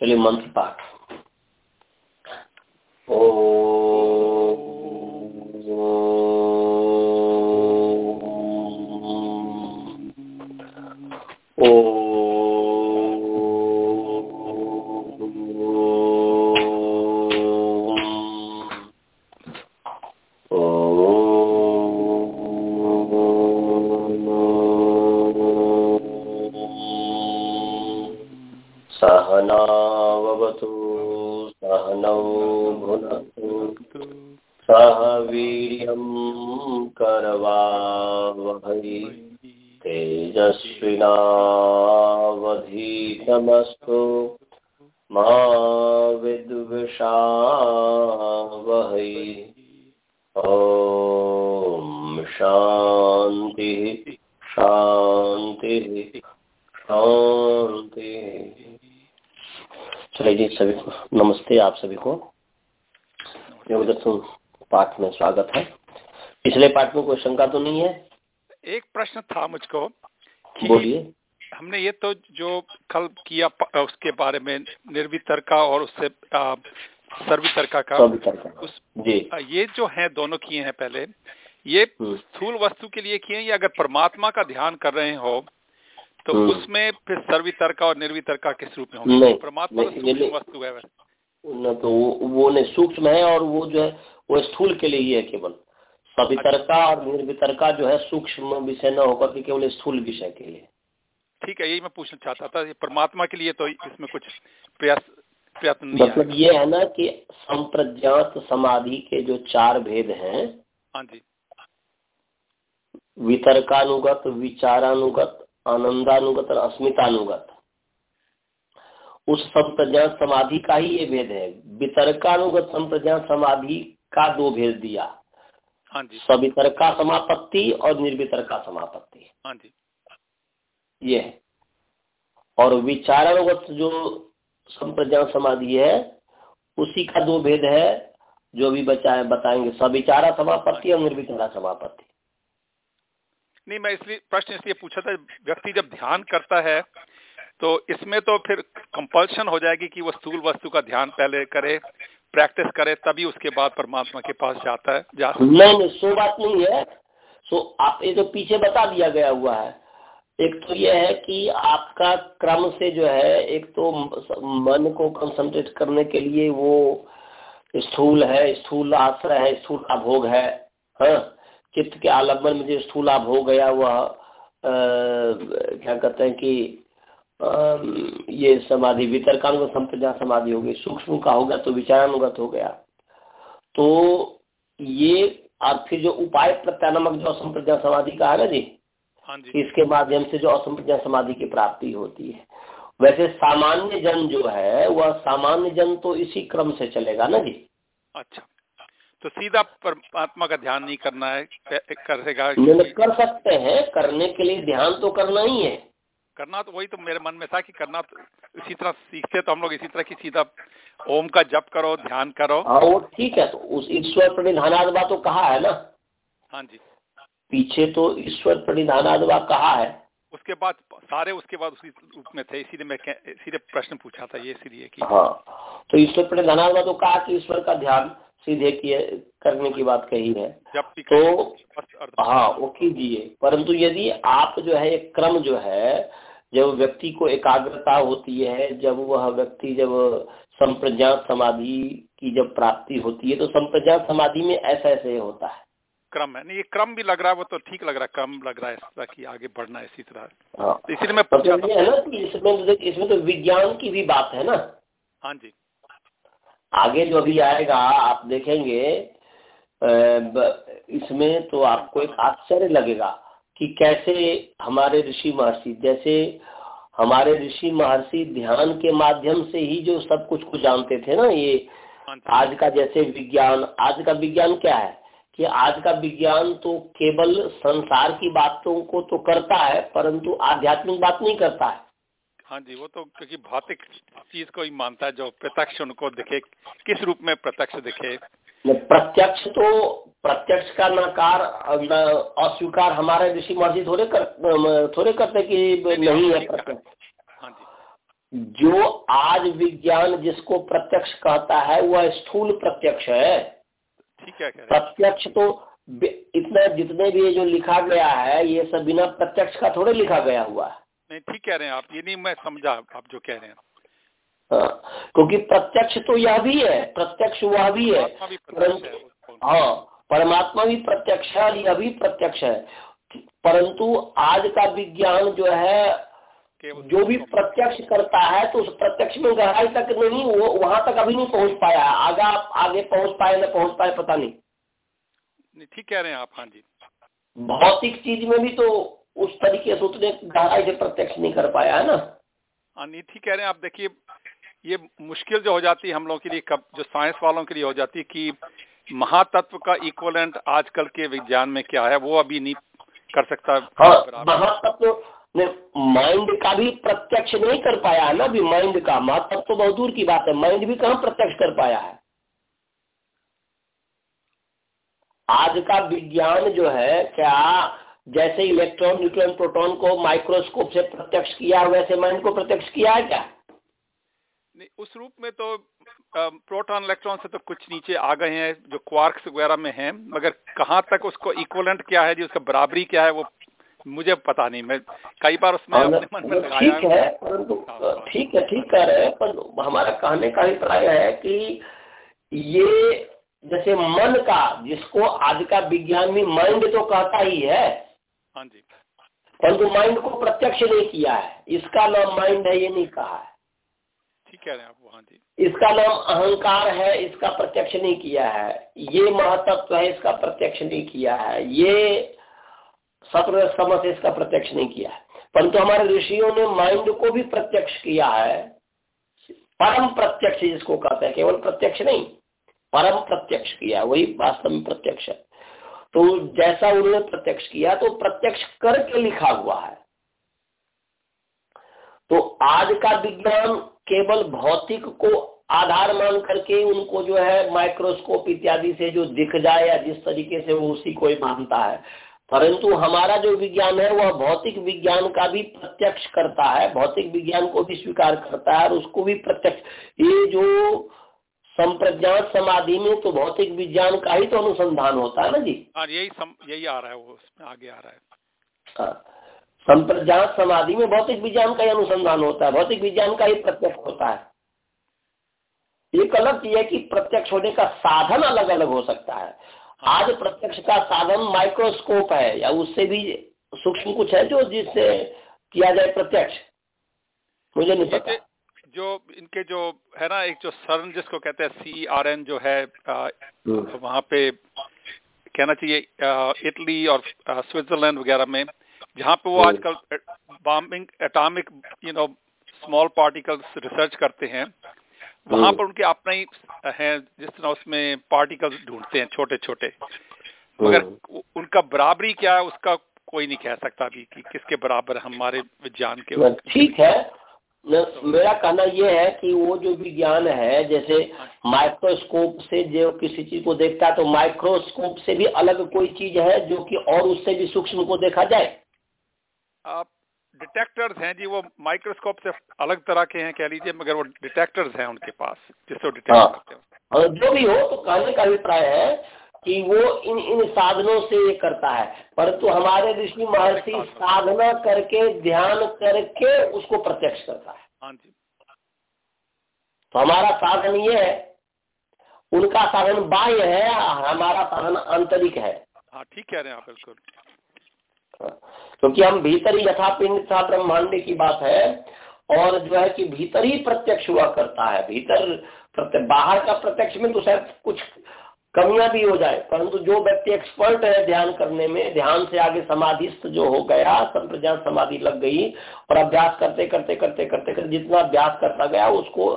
चलिए मंत्र पाठ। ओ सभी को। योग दर्शन पाठ में स्वागत है। पिछले पाठ में कोई शंका तो नहीं है? एक प्रश्न था मुझको बोलिए। हमने ये तो जो कल किया उसके बारे में निर्वितरका और उससे सर्वितरका का उस जी। ये जो है दोनों किए हैं पहले ये हम्म। स्थूल वस्तु के लिए किए या अगर परमात्मा का ध्यान कर रहे हो तो हम्म। उसमें फिर सर्वितरका और निर्वितरका किस रूप में होंगे? परमात्मा तो। वस्तु है वैसे। न तो वो वो नहीं सूक्ष्म है और वो जो है वो स्थूल के लिए ही है केवल। सवितरका और निर्वितरका जो है सूक्ष्म विषय न होकर के केवल स्थूल विषय के लिए। ठीक है यही मैं पूछना चाहता था परमात्मा के लिए तो इसमें कुछ प्रयास प्रयत्न नहीं मतलब ये है ना कि संप्रज्ञात समाधि के जो चार भेद हैं हाँ जी। वितर्कानुगत विचारानुगत आनंदानुगत और अस्मितानुगत। उस संप्रज्ञात समाधि का ही ये भेद है। वितर्कानुगत संप्रज्ञात समाधि का दो भेद दिया। हाँ सवितरका समापत्ति और निर्वितरका समापत्ति। हाँ ये है। और विचारानुगत जो संप्रज्ञात समाधि है उसी का दो भेद है जो भी बचाए बताएँगे। सविचारा समापत्ति और निर्विचारा समापत्ति। नहीं मैं इसलिए प्रश्न इसलिए पूछा था व्यक्ति जब ध्यान करता है तो इसमें तो फिर कंपल्शन हो जाएगी कि वो स्थूल वस्तु का ध्यान पहले करे प्रैक्टिस करे, तभी उसके बाद परमात्मा के पास जाता है, जा नहीं नहीं, सो बात नहीं है। सो आप, ये तो पीछे बता दिया गया हुआ है, एक तो ये है कि आपका क्रम से जो है, एक तो मन को कंसंट्रेट करने के लिए वो स्थूल है, स्थूल आश्रय है, स्थूल का भोग है हाँ? चित्त के आलंबन में जो स्थूला भोग गया वह क्या कहते हैं कि ये समाधि वितरकानुगत संप्रज्ञा समाधि हो गई सूक्ष्म का हो गया तो विचारानुगत हो गया। तो ये और फिर जो उपाय प्रत्यानमक जो असंप्रज्ञा समाधि का है ना जी हाँ इसके माध्यम से जो असंप्रज्ञा समाधि की प्राप्ति होती है। वैसे सामान्य जन जो है वह सामान्य जन तो इसी क्रम से चलेगा ना जी? अच्छा। तो सीधा परमात्मा का ध्यान नहीं करना है करेगा कर सकते हैं करने के लिए ध्यान तो करना ही है। करना तो वही तो मेरे मन में था कि करना तो इसी तरह सीखते तो हम लोग इसी तरह की सीधा ओम का जप करो ध्यान करो। हाँ वो ठीक है तो उस ईश्वर प्रणिधानादवा तो कहा है ना? हाँ जी। पीछे तो ईश्वर प्रणिधानादवा कहा है। उसके बाद सारे उसके बाद उसी रूप में थे इसीलिए मैं इसीलिए प्रश्न पूछा था ये इसीलिए कि हाँ तो ईश्वर प्रणिधानादवा तो कहा कि ईश्वर का ध्यान सीधे किए करने की बात कही है। जब तो हाँ वो कीजिए। परंतु यदि आप जो है एक क्रम जो है जब व्यक्ति को एकाग्रता होती है जब वह व्यक्ति जब संप्रज्ञात समाधि की जब प्राप्ति होती है तो संप्रज्ञात समाधि में ऐसा ऐसे होता है। क्रम है। नहीं ये क्रम भी लग रहा है वो तो ठीक लग रहा है। क्रम लग रहा है इस तरह की आगे बढ़ना इसी तरह। हाँ। तो इसीलिए मैं पूछा था है ना कि इसमें तो इसमें तो विज्ञान की भी बात है ना। हाँ जी। आगे जो अभी आएगा आप देखेंगे इसमें तो आपको एक आश्चर्य लगेगा। कि कैसे हमारे ऋषि महर्षि जैसे हमारे ऋषि महर्षि ध्यान के माध्यम से ही जो सब कुछ को जानते थे ना ये आज का जैसे विज्ञान आज का विज्ञान क्या है? कि आज का विज्ञान तो केवल संसार की बातों को तो करता है परंतु आध्यात्मिक बात नहीं करता है। हाँ जी वो तो क्योंकि भौतिक चीज़ को ही मानता है जो प्रत्यक्ष उनको दिखे किस रूप में प्रत्यक्ष दिखे। प्रत्यक्ष तो प्रत्यक्ष का नकार अस्वीकार हमारे ऋषि महर्षि थोड़े कर थोड़े करते कि नहीं है प्रत्यक्ष। हाँ जो। आज विज्ञान जिसको प्रत्यक्ष कहता है वह स्थूल प्रत्यक्ष है। ठीक है? प्रत्यक्ष तो इतना जितने भी जो लिखा गया है ये सब बिना प्रत्यक्ष का थोड़े लिखा गया हुआ है। नहीं ठीक कह रहे हैं आप ये नहीं मैं समझा आप जो कह रहे हैं। हाँ क्योंकि प्रत्यक्ष तो यह भी है प्रत्यक्ष वह भी है। परंतु हाँ परमात्मा भी प्रत्यक्ष है और यह भी प्रत्यक्ष है। परंतु आज का विज्ञान जो है जो भी प्रत्यक्ष करता है तो उस प्रत्यक्ष में गहराई तक नहीं वो वहाँ तक अभी नहीं पहुँच पाया। आगे आगे पहुँच पाए न पहुँच पाए पता नहीं। ठीक कह रहे हैं आप हाँ जी। भौतिक चीज़ में भी तो उस तरीके से उतने गहराई से प्रत्यक्ष नहीं कर पाया है ना? हाँ ठीक कह रहे हैं आप। देखिए ये मुश्किल जो हो जाती है हम लोगों के लिए कब जो साइंस वालों के लिए हो जाती है कि महातत्व का इक्वलेंट आजकल के विज्ञान में क्या है वो अभी नहीं कर सकता। हाँ महातत्व ने माइंड का भी प्रत्यक्ष नहीं कर पाया है ना अभी माइंड का। महातत्व तो बहुत दूर की बात है। माइंड भी कहा प्रत्यक्ष कर पाया है? आज का विज्ञान जो है क्या जैसे इलेक्ट्रॉन न्यूट्रॉन प्रोटॉन को माइक्रोस्कोप से प्रत्यक्ष किया वैसे माइंड को प्रत्यक्ष किया है क्या? नहीं उस रूप में तो प्रोटॉन इलेक्ट्रॉन से तो कुछ नीचे आ गए हैं जो क्वार्क्स वगैरह में हैं मगर कहाँ तक उसको इक्वलेंट क्या है जी उसका बराबरी क्या है वो मुझे पता नहीं। मैं कई बार उसमें हाँ, अपने मन में ठीक है परंतु हाँ, ठीक है ठीक कह रहे हैं पर हमारा कहने का अभिप्राय है कि ये जैसे मन का जिसको आज का विज्ञान में माइंड तो कहता ही है हाँ जी। परंतु माइंड को प्रत्यक्ष नहीं किया है इसका नाम माइंड है ये नहीं कहा है। ठीक कह रहे हैं आप हाँ जी? इसका नाम अहंकार है, इसका प्रत्यक्ष नहीं किया है। ये महतत्व है, इसका प्रत्यक्ष नहीं किया है। ये सत्र समझ इसका प्रत्यक्ष नहीं किया है। परंतु हमारे ऋषियों ने माइंड को भी प्रत्यक्ष किया है। परम प्रत्यक्ष जिसको कहते हैं, केवल प्रत्यक्ष नहीं, परम प्रत्यक्ष किया वही वास्तव में प्रत्यक्ष है। तो जैसा उन्होंने प्रत्यक्ष किया तो प्रत्यक्ष करके लिखा हुआ है। तो आज का विज्ञान केवल भौतिक को आधार मान करके उनको जो है माइक्रोस्कोप इत्यादि से जो दिख जाए या जिस तरीके से वो उसी को ही मानता है। परंतु हमारा जो विज्ञान है वह भौतिक विज्ञान का भी प्रत्यक्ष करता है भौतिक विज्ञान को भी स्वीकार करता है और उसको भी प्रत्यक्ष। ये जो संप्रज्ञात समाधि में तो भौतिक विज्ञान का ही तो अनुसंधान होता है ना जी? हाँ यही सम, यही आ रहा है वो आगे आ रहा है। हाँ। संप्रज्ञात समाधि में भौतिक विज्ञान का ही अनुसंधान होता है भौतिक विज्ञान का ही प्रत्यक्ष होता है। एक अलग चीज़ है कि प्रत्यक्ष होने का साधन अलग अलग हो सकता है। आज प्रत्यक्ष का साधन माइक्रोस्कोप है या उससे भी सूक्ष्म कुछ है जो जिससे किया जाए प्रत्यक्ष। मुझे नहीं पता। जो इनके जो है ना एक जो सर्न जिसको कहते हैं सी आर एन जो है हम्म। वहाँ पे कहना चाहिए इटली और स्विट्जरलैंड वगैरह में जहाँ पे वो हम्म। आजकल bombing atomic you know small particles research करते हैं। वहाँ पर उनके अपना ही है जिस तरह उसमें पार्टिकल्स ढूंढते हैं छोटे छोटे मगर हम्म। उनका बराबरी क्या है उसका कोई नहीं कह सकता अभी कि किसके बराबर हमारे विज्ञान के ठीक है। मेरा कहना यह है कि वो जो विज्ञान है जैसे माइक्रोस्कोप से जो किसी चीज़ को देखता है तो माइक्रोस्कोप से भी अलग कोई चीज़ है जो कि और उससे भी सूक्ष्म को देखा जाए? डिटेक्टर्स हैं जी वो माइक्रोस्कोप से अलग तरह के हैं कह लीजिए मगर वो डिटेक्टर्स हैं उनके पास जिससे डिटेक्ट हाँ। करते हैं। और जो भी हो तो कहने का अभिप्राय है कि वो इन इन साधनों से ये करता है। परंतु हमारे ऋषि महर्षि साधना करके ध्यान करके उसको प्रत्यक्ष करता है। हाँ जी। तो हमारा साधन ये है उनका साधन बाह्य है हमारा साधन आंतरिक है। हाँ ठीक कह रहे हैं आप बिल्कुल। क्योंकि हम भीतर ही यथा पिंड था ब्रह्मांड की बात है, और जो है कि भीतर ही प्रत्यक्ष हुआ करता है। भीतर बाहर का प्रत्यक्ष में तो शायद कुछ कमियाँ भी हो जाए, परंतु जो व्यक्ति एक्सपर्ट है ध्यान करने में, ध्यान से आगे समाधिस्थ जो हो गया संप्रज्ञान समाधि लग गई, और अभ्यास करते करते करते करते करते जितना अभ्यास करता गया, उसको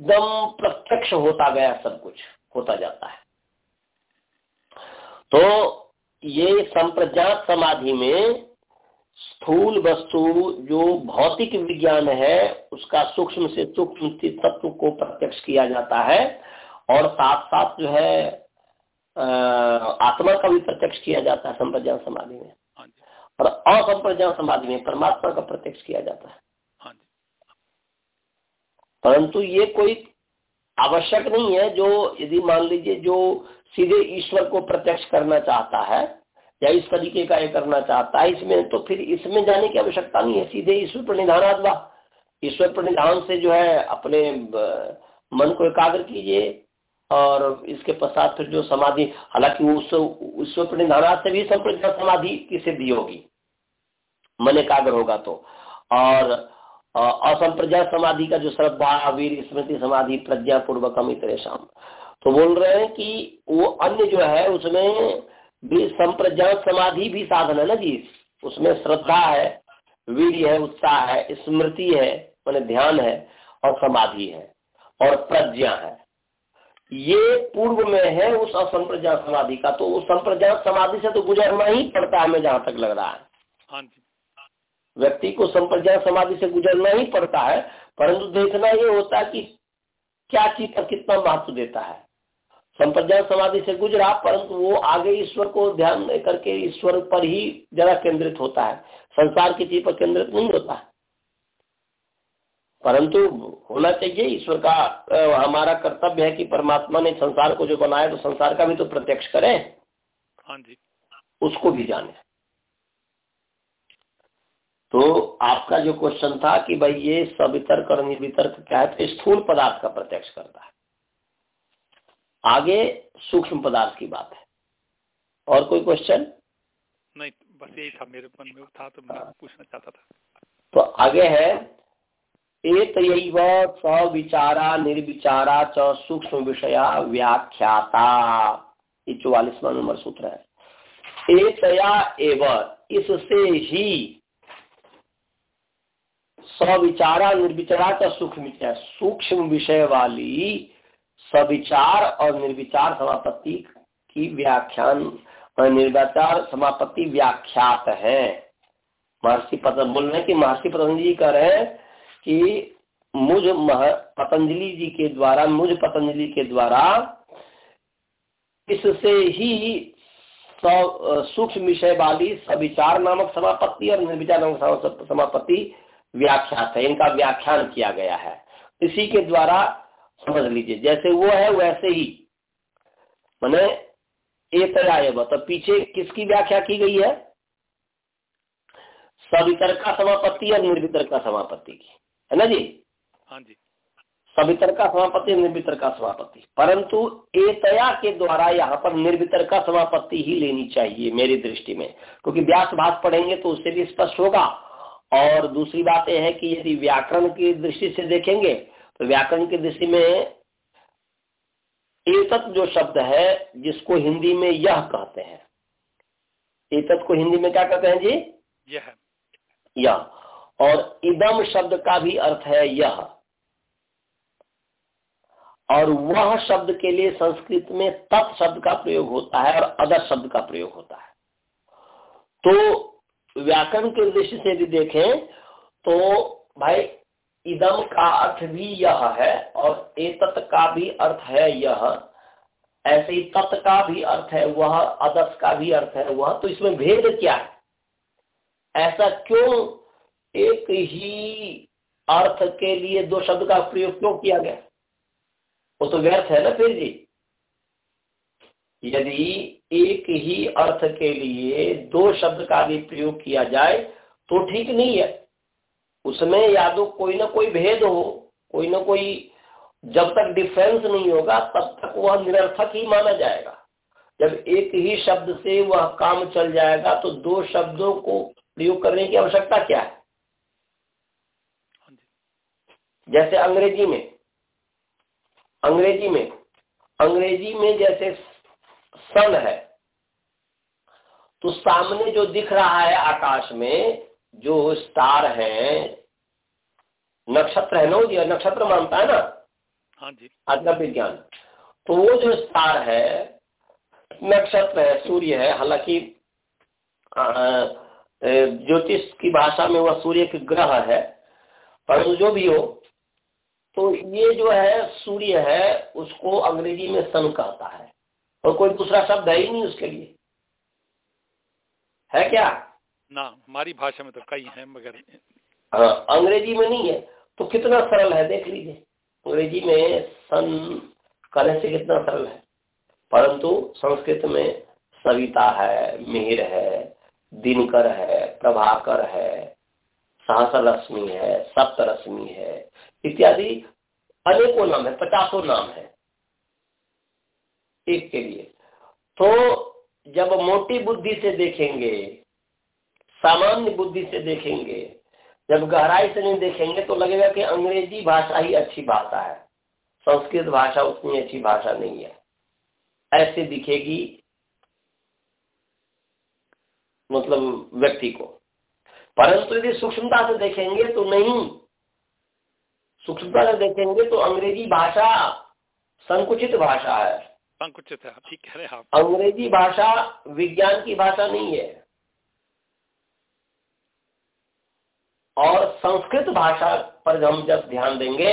दम प्रत्यक्ष होता गया, सब कुछ होता जाता है। तो ये संप्रज्ञात समाधि में स्थूल वस्तु जो भौतिक विज्ञान है उसका सूक्ष्म से सूक्ष्म तत्व को प्रत्यक्ष किया जाता है और साथ साथ जो है आत्मा का भी प्रत्यक्ष किया जाता है संप्रज्ञान समाधि में। हाँ और असंप्रज्ञान समाधि में परमात्मा का प्रत्यक्ष किया जाता है। हाँ परंतु ये कोई आवश्यक नहीं है जो, यदि मान लीजिए जो सीधे ईश्वर को प्रत्यक्ष करना चाहता है, या इस तरीके का ये करना चाहता है, इसमें तो फिर इसमें जाने की आवश्यकता नहीं है। सीधे ईश्वर प्रणिधानात्मा ईश्वर प्रणिधान से जो है अपने मन को एकाग्र कीजिए और इसके पश्चात फिर जो समाधि, हालाँकि ईश्वर प्रणिधान से भी संप्रज्ञा समाधि की सिद्धि होगी। मन एकाग्र होगा तो। और असंप्रज्ञा समाधि का जो श्रद्धा, वीर, स्मृति समाधि प्रज्ञा पूर्वक शाम। तो बोल रहे हैं कि वो अन्य जो है, उसमें भी संप्रज्ञात समाधि भी साधन है ना जी? उसमें श्रद्धा है, वीर है, उत्साह है, स्मृति है, मैंने ध्यान है और समाधि है और प्रज्ञा है। ये पूर्व में है उस असंप्रज्ञात समाधि का। तो उस संप्रज्ञात समाधि से तो गुजरना ही पड़ता है हमें जहाँ तक लग रहा है। हाँ जी। व्यक्ति को संप्रज्ञात समाधि से गुजरना ही पड़ता है परंतु देखना ये होता है कि क्या चीज़ पर कितना महत्व देता है। संप्रज्ञान समाधि से गुजरा परंतु वो आगे ईश्वर को ध्यान करके ईश्वर पर ही ज़्यादा केंद्रित होता है। संसार की चीज़ पर केंद्रित नहीं होता है। परंतु होना चाहिए ईश्वर का हमारा कर्तव्य है कि परमात्मा ने संसार को जो बनाया तो संसार का भी तो प्रत्यक्ष करें। हाँ जी। उसको भी जाने। तो आपका जो क्वेश्चन था कि भाई ये सवितर्क और निर्वितर्क क्या है तो स्थूल पदार्थ का प्रत्यक्ष करता है। आगे सूक्ष्म पदार्थ की बात है। और कोई क्वेश्चन नहीं बस यही था मेरे मन में था तो मैं पूछना चाहता था। तो आगे है एक सविचारा निर्विचारा च सूक्ष्म विषया व्याख्याता। ये चौवालीसवा नंबर सूत्र है। एकया एवं इससे ही सविचारा निर्विचारा का सुख सूक्ष्म सूक्ष्म विषय वाली सविचार और निर्विचार समापत्ति की व्याख्यान निर्विचार समापत्ति व्याख्यात है। महर्षि पतंजलि बोल रहे कि महर्षि पतंजलि जी कह रहे हैं कि मुझ पतंजलि जी के द्वारा, मुझ पतंजलि के द्वारा इससे ही सूक्ष्म विषय वाली सविचार नामक समापत्ति और निर्विचार नामक समापत्ति व्याख्यात है इनका व्याख्यान किया गया है। इसी के द्वारा समझ लीजिए जैसे वो है वैसे ही। मैंने एक तो पीछे किसकी व्याख्या की गई है? सवितर का समापत्ति और निर्वितर का समापत्ति की? है ना जी? हाँ जी। सवितर का समापत्ति निर्वितर का समापत्ति। परंतु एतया के द्वारा यहाँ पर निर्वितर का समापत्ति ही लेनी चाहिए मेरी दृष्टि में। क्योंकि व्यास भाग पढ़ेंगे तो उससे भी स्पष्ट होगा। और दूसरी बात यह है कि यदि व्याकरण की दृष्टि से देखेंगे तो व्याकरण की दृष्टि में एतत जो शब्द है जिसको हिंदी में यह कहते हैं। एतत को हिंदी में क्या कहते हैं जी? यह। यह और इदम शब्द का भी अर्थ है यह। और वह शब्द के लिए संस्कृत में तत् शब्द का प्रयोग होता है और अदर शब्द का प्रयोग होता है। तो व्याकरण के दृष्टि से यदि देखें तो भाई, इदम का अर्थ भी यह है और एतत का भी अर्थ है यह। ऐसे ही तत् का भी अर्थ है वह, अदस का भी अर्थ है वह। तो इसमें भेद क्या है? ऐसा क्यों एक ही अर्थ के लिए दो शब्द का प्रयोग क्यों किया गया? वो तो व्यर्थ है ना फिर जी। यदि एक ही अर्थ के लिए दो शब्द का भी प्रयोग किया जाए तो ठीक नहीं है। उसमें या तो कोई ना कोई भेद हो, कोई ना कोई जब तक डिफरेंस नहीं होगा, तब तक वह निरर्थक ही माना जाएगा। जब एक ही शब्द से वह काम चल जाएगा तो दो शब्दों को प्रयोग करने की आवश्यकता क्या है? जैसे अंग्रेज़ी में अंग्रेज़ी में अंग्रेज़ी में जैसे सन है। तो सामने जो दिख रहा है आकाश में जो स्टार है नक्षत्र है नो जी नक्षत्र मानता है ना? हाँ जी। आज्ञा विज्ञान। तो वो जो स्टार है नक्षत्र है सूर्य है हालाँकि ज्योतिष की भाषा में वह सूर्य के ग्रह है परंतु जो भी हो तो ये जो है सूर्य है उसको अंग्रेज़ी में सन कहता है। और कोई दूसरा शब्द है ही नहीं उसके लिए। है क्या? ना हमारी भाषा में तो कई हैं मगर हाँ अंग्रेज़ी में नहीं है तो कितना सरल है देख लीजिए। अंग्रेज़ी में सन कहने से कितना सरल है। परंतु संस्कृत में सविता है मिहिर है दिनकर है प्रभाकर है सहस रश्मि है सप्त रश्मि है इत्यादि अनेकों नाम है पचासों नाम है। एक के लिए। तो जब मोटी बुद्धि से देखेंगे, सामान्य बुद्धि से देखेंगे, जब गहराई से नहीं देखेंगे तो लगेगा कि अंग्रेज़ी भाषा ही अच्छी भाषा है। संस्कृत भाषा उतनी अच्छी भाषा नहीं है। ऐसे दिखेगी मतलब व्यक्ति को। परंतु यदि सूक्ष्मता से देखेंगे तो नहीं। सूक्ष्मता से देखेंगे तो अंग्रेज़ी भाषा संकुचित भाषा है। संकुचित है ठीक कह रहे हैं आप? अंग्रेज़ी भाषा, विज्ञान की भाषा नहीं है। और संस्कृत भाषा पर हम जब ध्यान देंगे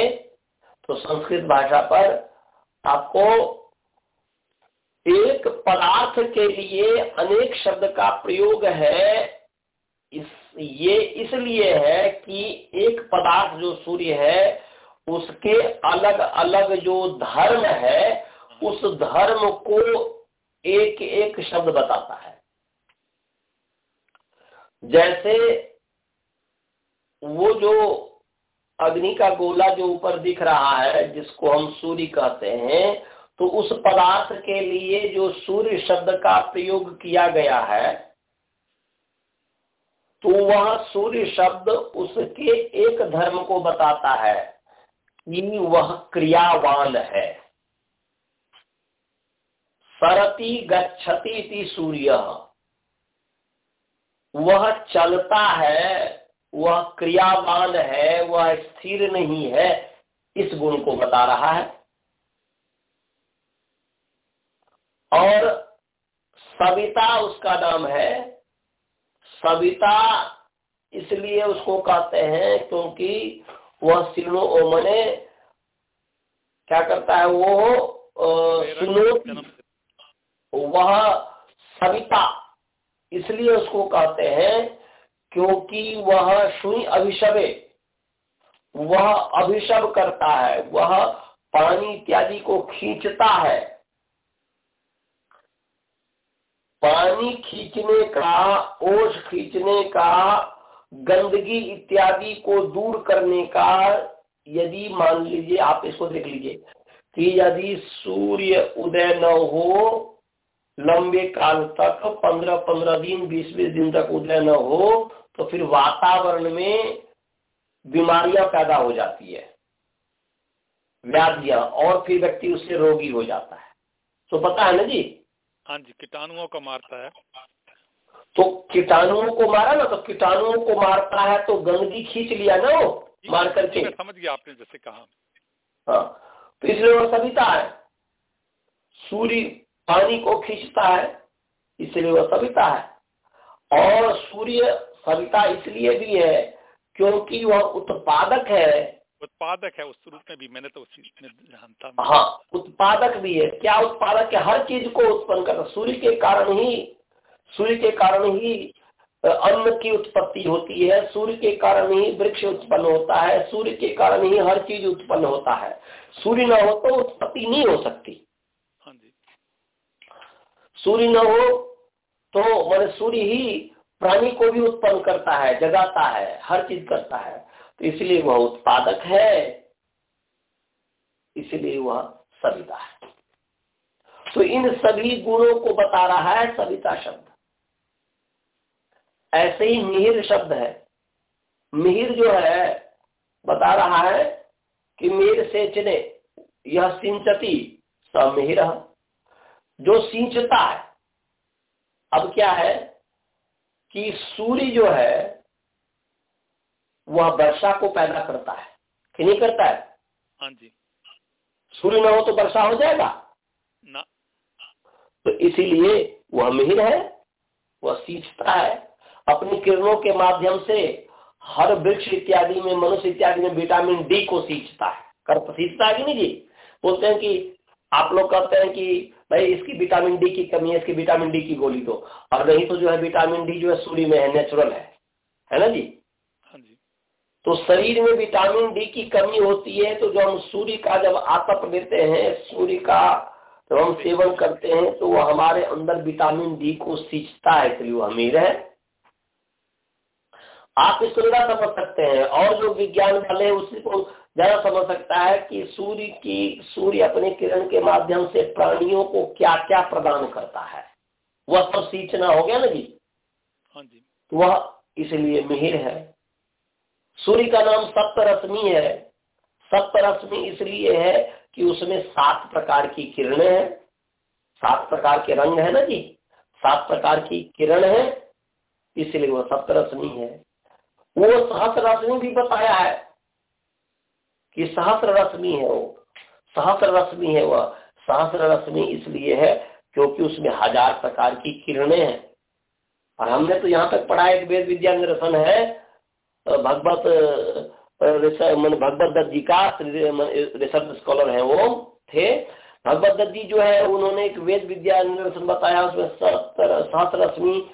तो संस्कृत भाषा पर आपको एक पदार्थ के लिए अनेक शब्द का प्रयोग है। इस, ये इसलिए है कि एक पदार्थ जो सूर्य है, उसके अलग अलग जो धर्म है उस धर्म को एक एक शब्द बताता है। जैसे वो जो अग्नि का गोला जो ऊपर दिख रहा है, जिसको हम सूर्य कहते हैं तो उस पदार्थ के लिए जो सूर्य शब्द का प्रयोग किया गया है तो वह सूर्य शब्द उसके एक धर्म को बताता है कि वह क्रियावान है। सरती गच्छति सूर्य। वह चलता है वह क्रियावान है वह स्थिर नहीं है इस गुण को बता रहा है। और सविता उसका नाम है। सविता इसलिए उसको कहते हैं क्योंकि वह सिनो मने क्या करता है वो सुनो वह सविता। इसलिए उसको कहते हैं, क्योंकि वह सुई अभिशवे। वह अभिशव करता है, वह पानी इत्यादि को खींचता है। पानी खींचने का ओझ खींचने का, गंदगी इत्यादि को दूर करने का, यदि मान लीजिए, आप इसको देख लीजिए कि यदि सूर्य उदय न हो लंबे काल तक पंद्रह पंद्रह दिन बीस बीस दिन तक उदय न हो तो फिर वातावरण में बीमारियाँ पैदा हो जाती है व्याधियाँ और फिर व्यक्ति उससे रोगी हो जाता है। तो पता है ना जी? हाँ जी कीटाणुओं को मारता है। तो कीटाणुओं को मारा ना तो कीटाणुओं को मारता है तो गंदगी खींच लिया ना वो मार करके। समझ गया आपने जैसे कहा। हाँ तो इसलिए वो सविता है। सूर्य पानी को खींचता है इसलिए वह सविता है। और सूर्य सविता इसलिए भी है क्योंकि वह उत्पादक है। उत्पादक है उस रूप में भी मैंने तो उसी में जानता। हाँ उत्पादक भी है। क्या उत्पादक है? हर चीज़ को उत्पन्न करता सूर्य के कारण ही सूर्य के कारण ही अन्न की उत्पत्ति होती है। सूर्य के कारण ही वृक्ष उत्पन्न होता है। सूर्य के कारण ही हर चीज़ उत्पन्न होता है। सूर्य न हो तो उत्पत्ति नहीं हो सकती। सूर्य न हो तो मैंने सूर्य ही प्राणी को भी उत्पन्न करता है, जगाता है, हर चीज़ करता है। तो इसलिए वह उत्पादक है। इसलिए वह सविता है। तो इन सभी गुणों को बता रहा है सविता शब्द। ऐसे ही मिहिर शब्द है। मिहिर जो है, बता रहा है कि मेर से चने यह सिंचती समिहिर जो सिंचता है। अब क्या है कि सूर्य जो है वह वर्षा को पैदा करता है। कि नहीं करता है? हाँ जी। सूर्य न हो तो वर्षा हो जाएगा। ना। तो इसीलिए वह मिहिर है वह सींचता है। अपनी किरणों के माध्यम से हर वृक्ष इत्यादि में मनुष्य इत्यादि में विटामिन डी को सींचता है। कर सींचता है कि नहीं जी? बोलते हैं कि आप लोग कहते हैं कि भाई इसकी विटामिन डी की कमी है इसकी विटामिन डी की गोली दो। और नहीं तो जो है विटामिन डी जो है सूर्य में है नेचुरल है। है ना जी? हाँ जी। तो शरीर में विटामिन डी की कमी होती है तो जो हम सूर्य का जब आतप लेते हैं सूर्य का जब हम सेवन करते हैं तो वो हमारे अंदर विटामिन डी को सींचता है इसलिए वो अमीर है। आप इसको ज़्यादा समझ सकते हैं। और जो विज्ञान वाले हैं उसी को ज़्यादा समझ सकता है कि सूर्य की सूर्य अपने किरण के माध्यम से प्राणियों को क्या क्या प्रदान करता है। वह सब सींचना हो गया ना जी? हाँ जी। तो वह इसलिए मिहिर है। सूर्य का नाम सप्तरश्मि है। सप्तरश्मि इसलिए है कि उसमें सात प्रकार की किरणें हैं। सात प्रकार के रंग है ना जी? सात प्रकार की किरण है इसलिए वह सप्तरश्मि है। वो सहस्र रश्मि भी बताया है कि सहस्र रश्मि है वो। सहस्र रश्मि है वह। सहस्र रश्मि इसलिए है क्योंकि उसमें हज़ार प्रकार की किरणें हैं। और हमने तो यहाँ तक पढ़ा एक वेद विद्या निरसन है। भगवत मन, भगवत दत्त जी का रिसर्च स्कॉलर है वो, थे। भगवत दत्त जी जो है, उन्होंने एक वेद विद्या निरसन बताया, उसमें सहस्त्र रश्मि